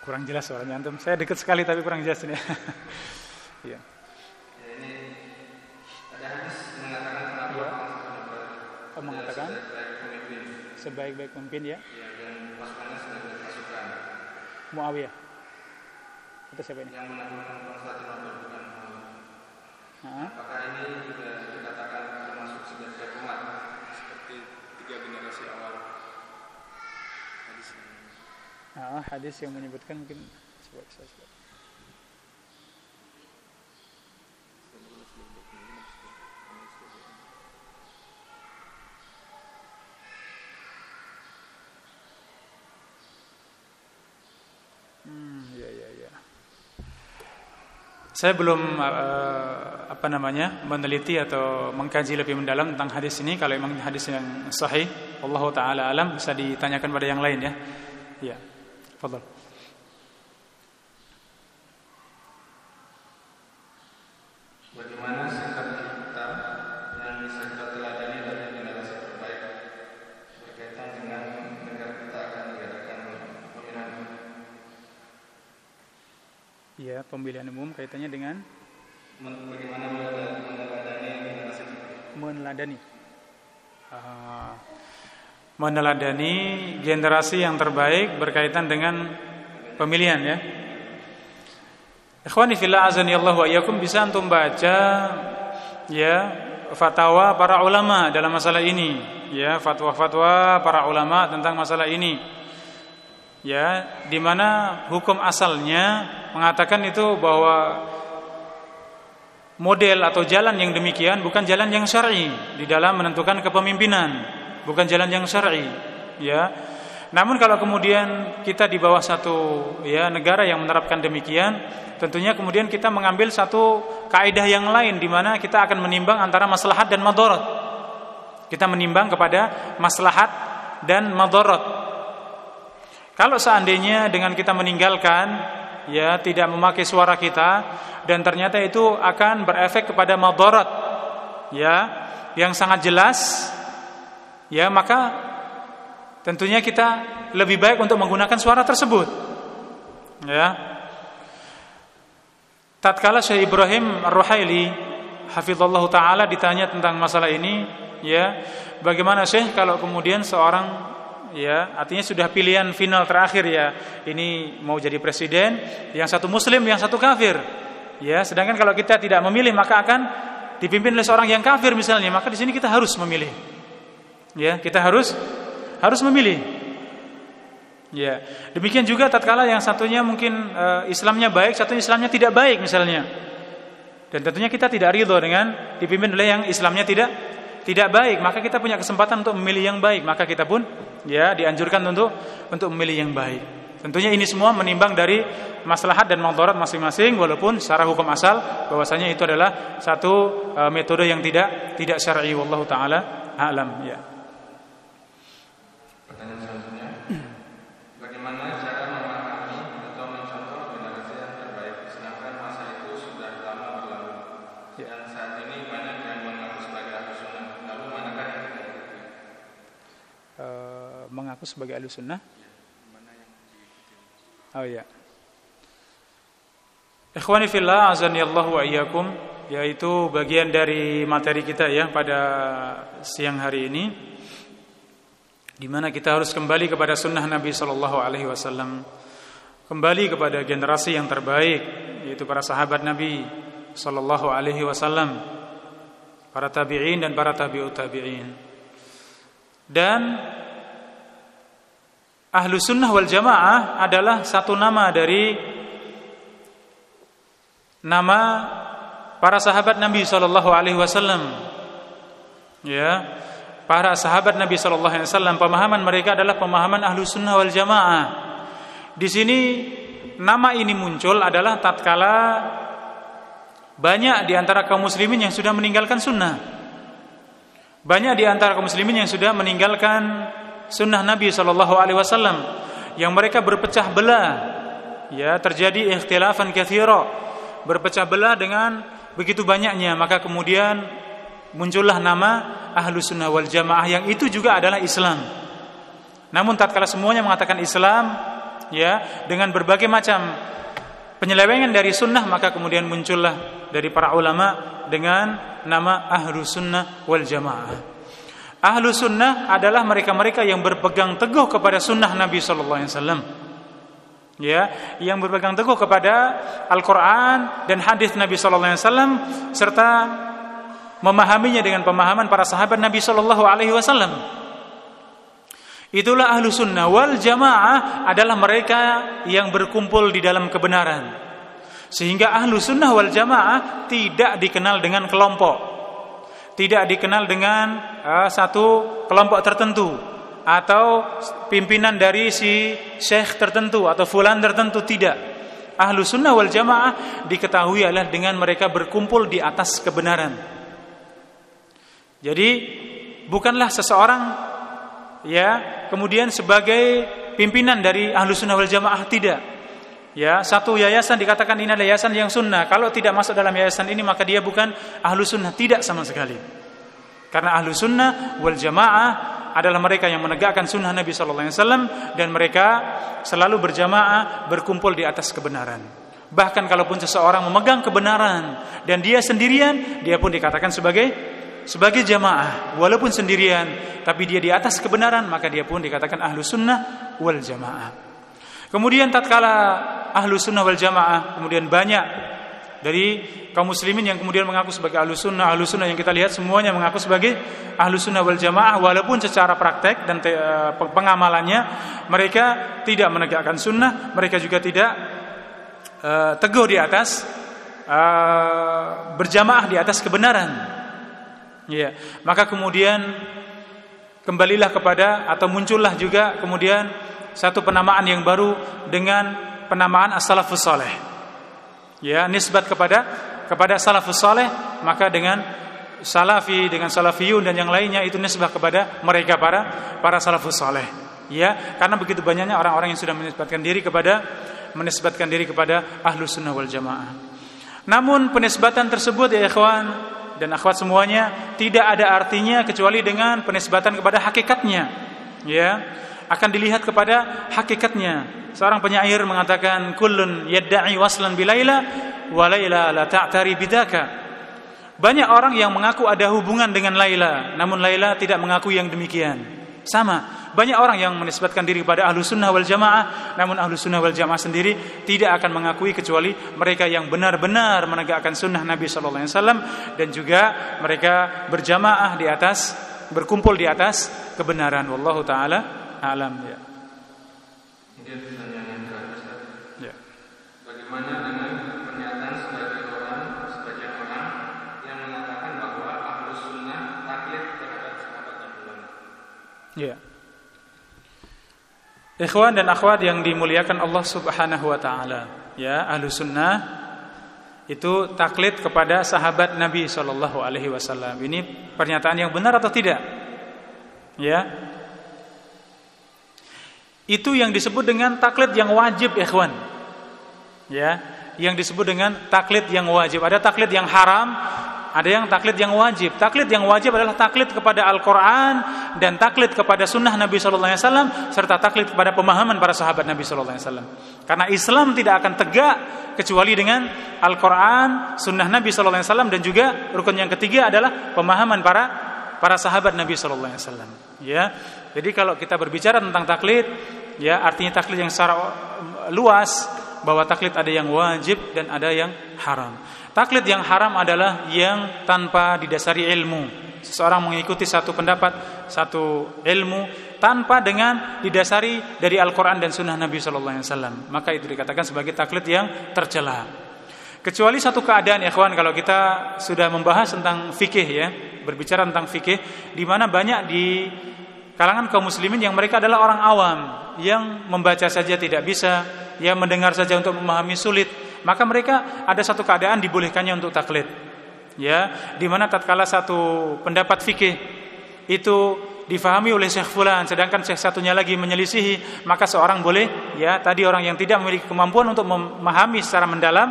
Kurang jelas suaranya antum? Saya dekat sekali tapi kurang jelas ini. Iya. Mengatakan iya. Oh, sebaik-baik pemimpin ya. Muawiyah. itu siapa ini? Yang menanggung bukan Apakah ini juga nah, hadis yang menyebutkan mungkin coba saya coba. Hmm, ya ya ya. Saya belum eh, apa namanya meneliti atau mengkaji lebih mendalam tentang hadis ini. Kalau memang hadis yang sahih, Allah taala alam bisa ditanyakan pada yang lain ya. Ya, fadal. Bagaimana sikap kita yang bisa kita teladani dari generasi terbaik berkaitan dengan negara kita akan diadakan pemilihan umum? Ya, pemilihan umum kaitannya dengan Bagaimana menelad- meneladani generasi terbaik? meneladani. Meneladani generasi yang terbaik berkaitan dengan pemilihan ya. Ikhwani fillah azani Allah wa iyyakum bisa antum baca ya fatwa para ulama dalam masalah ini ya fatwa-fatwa para ulama tentang masalah ini ya di mana hukum asalnya mengatakan itu bahwa model atau jalan yang demikian bukan jalan yang syar'i di dalam menentukan kepemimpinan, bukan jalan yang syar'i, ya. Namun kalau kemudian kita di bawah satu ya negara yang menerapkan demikian, tentunya kemudian kita mengambil satu kaidah yang lain di mana kita akan menimbang antara maslahat dan madarat. Kita menimbang kepada maslahat dan madarat. Kalau seandainya dengan kita meninggalkan ya tidak memakai suara kita dan ternyata itu akan berefek kepada madarat ya yang sangat jelas ya maka tentunya kita lebih baik untuk menggunakan suara tersebut. Ya. Tatkala Syekh Ibrahim Ar-Ruhaili hafizallahu taala ditanya tentang masalah ini ya bagaimana Syekh kalau kemudian seorang ya artinya sudah pilihan final terakhir ya ini mau jadi presiden yang satu muslim yang satu kafir. Ya sedangkan kalau kita tidak memilih maka akan dipimpin oleh seorang yang kafir misalnya maka di sini kita harus memilih ya kita harus harus memilih. Ya demikian juga tatkala yang satunya mungkin uh, Islamnya baik satunya Islamnya tidak baik misalnya. Dan tentunya kita tidak ridho dengan dipimpin oleh yang Islamnya tidak tidak baik. Maka kita punya kesempatan untuk memilih yang baik. Maka kita pun ya dianjurkan untuk untuk memilih yang baik. Tentunya ini semua menimbang dari maslahat dan madarat masing-masing walaupun secara hukum asal bahwasanya itu adalah satu uh, metode yang tidak tidak syar'i. Wallahu taala alam. Ya. Mengaku sebagai ahli sunnah. Oh ya. Ikhwani fillah azani Allah wa iyyakum yaitu bagian dari materi kita ya pada siang hari ini di mana kita harus kembali kepada sunnah Nabi sallallahu alaihi wasallam. Kembali kepada generasi yang terbaik yaitu para sahabat Nabi sallallahu alaihi wasallam para tabi'in dan para tabi'ut tabi'in. Dan Ahlu sunnah wal jamaah adalah satu nama dari nama para sahabat Nabi Shallallahu Alaihi Wasallam. Ya, para sahabat Nabi Shallallahu Alaihi Wasallam pemahaman mereka adalah pemahaman ahlu sunnah wal jamaah. Di sini nama ini muncul adalah tatkala banyak di antara kaum muslimin yang sudah meninggalkan sunnah. Banyak di antara kaum muslimin yang sudah meninggalkan sunnah Nabi Shallallahu Alaihi Wasallam yang mereka berpecah belah, ya terjadi ikhtilafan kathira, berpecah belah dengan begitu banyaknya, maka kemudian muncullah nama ahlu sunnah wal jamaah yang itu juga adalah Islam. Namun tatkala semuanya mengatakan Islam, ya dengan berbagai macam penyelewengan dari sunnah, maka kemudian muncullah dari para ulama dengan nama ahlu sunnah wal jamaah. Ahlu sunnah adalah mereka-mereka yang berpegang teguh kepada sunnah Nabi Sallallahu Alaihi Wasallam. Ya, yang berpegang teguh kepada Al-Quran dan hadis Nabi Sallallahu Alaihi Wasallam serta memahaminya dengan pemahaman para sahabat Nabi Sallallahu Alaihi Wasallam. Itulah ahlu sunnah wal jamaah adalah mereka yang berkumpul di dalam kebenaran. Sehingga ahlu sunnah wal jamaah tidak dikenal dengan kelompok tidak dikenal dengan uh, satu kelompok tertentu atau pimpinan dari si syekh tertentu atau fulan tertentu tidak. Ahlu sunnah wal jamaah diketahui adalah dengan mereka berkumpul di atas kebenaran. Jadi bukanlah seseorang ya kemudian sebagai pimpinan dari ahlu sunnah wal jamaah tidak. Ya, satu yayasan dikatakan ini adalah yayasan yang sunnah. Kalau tidak masuk dalam yayasan ini maka dia bukan ahlu sunnah, tidak sama sekali. Karena ahlu sunnah wal jamaah adalah mereka yang menegakkan sunnah Nabi Shallallahu Alaihi Wasallam dan mereka selalu berjamaah berkumpul di atas kebenaran. Bahkan kalaupun seseorang memegang kebenaran dan dia sendirian, dia pun dikatakan sebagai sebagai jamaah walaupun sendirian, tapi dia di atas kebenaran maka dia pun dikatakan ahlu sunnah wal jamaah. Kemudian tatkala ahlu sunnah wal jamaah kemudian banyak dari kaum muslimin yang kemudian mengaku sebagai ahlu sunnah ahlu sunnah yang kita lihat semuanya mengaku sebagai ahlu sunnah wal jamaah walaupun secara praktek dan eh, pengamalannya mereka tidak menegakkan sunnah mereka juga tidak uh, teguh di atas uh, berjamaah di atas kebenaran. Ya maka kemudian kembalilah kepada atau muncullah juga kemudian satu penamaan yang baru dengan penamaan as-salafus saleh. Ya, nisbat kepada kepada salafus saleh, maka dengan salafi dengan salafiyun dan yang lainnya itu nisbah kepada mereka para para salafus saleh. Ya, karena begitu banyaknya orang-orang yang sudah menisbatkan diri kepada menisbatkan diri kepada ahlu sunnah wal jamaah. Namun penisbatan tersebut ya ikhwan dan akhwat semuanya tidak ada artinya kecuali dengan penisbatan kepada hakikatnya. Ya, akan dilihat kepada hakikatnya. Seorang penyair mengatakan kullun yadda'i waslan bilaila wa laila la ta'tari bidaka. Banyak orang yang mengaku ada hubungan dengan Laila, namun Laila tidak mengaku yang demikian. Sama, banyak orang yang menisbatkan diri kepada ahlu sunnah wal jamaah, namun ahlu sunnah wal jamaah sendiri tidak akan mengakui kecuali mereka yang benar-benar menegakkan sunnah Nabi Shallallahu Alaihi Wasallam dan juga mereka berjamaah di atas, berkumpul di atas kebenaran. Wallahu taala alam ya. Mungkin pertanyaan yang terakhir Ya. Bagaimana dengan pernyataan sebagian orang, sebagian orang yang mengatakan bahwa ahlu sunnah taklid terhadap sahabat dan ulama? Ya. Ikhwan dan akhwat yang dimuliakan Allah Subhanahu wa taala, ya, ahlu sunnah itu taklid kepada sahabat Nabi Shallallahu Alaihi Wasallam. Ini pernyataan yang benar atau tidak? Ya, itu yang disebut dengan taklid yang wajib, ikhwan. Ya, yang disebut dengan taklid yang wajib. Ada taklid yang haram, ada yang taklid yang wajib. Taklid yang wajib adalah taklid kepada Al-Qur'an dan taklid kepada sunnah Nabi sallallahu alaihi wasallam serta taklid kepada pemahaman para sahabat Nabi sallallahu alaihi wasallam. Karena Islam tidak akan tegak kecuali dengan Al-Qur'an, sunnah Nabi sallallahu alaihi wasallam dan juga rukun yang ketiga adalah pemahaman para para sahabat Nabi sallallahu alaihi wasallam. Ya. Jadi kalau kita berbicara tentang taklid, ya artinya taklid yang secara luas bahwa taklid ada yang wajib dan ada yang haram. Taklid yang haram adalah yang tanpa didasari ilmu. Seseorang mengikuti satu pendapat, satu ilmu tanpa dengan didasari dari Al-Qur'an dan sunnah Nabi sallallahu alaihi wasallam. Maka itu dikatakan sebagai taklid yang tercela. Kecuali satu keadaan kawan kalau kita sudah membahas tentang fikih ya, berbicara tentang fikih di mana banyak di kalangan kaum muslimin yang mereka adalah orang awam yang membaca saja tidak bisa, yang mendengar saja untuk memahami sulit, maka mereka ada satu keadaan dibolehkannya untuk taklid. Ya, di mana tatkala satu pendapat fikih itu difahami oleh Syekh Fulan sedangkan Syekh satunya lagi menyelisihi, maka seorang boleh ya tadi orang yang tidak memiliki kemampuan untuk memahami secara mendalam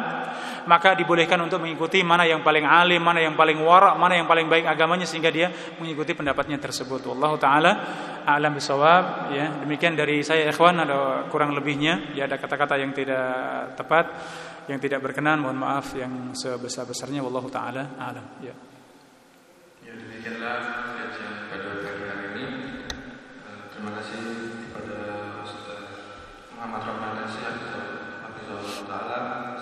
maka dibolehkan untuk mengikuti mana yang paling alim, mana yang paling warak, mana yang paling baik agamanya sehingga dia mengikuti pendapatnya tersebut. Allah taala a'lam bisawab ya. Demikian dari saya ikhwan ada kurang lebihnya, ya ada kata-kata yang tidak tepat, yang tidak berkenan, mohon maaf yang sebesar-besarnya wallahu taala a'lam. Ya. Ya demikianlah kajian pada pagi hari ini. Eh, terima kasih kepada Ustaz Muhammad Ramadhan Syah Taala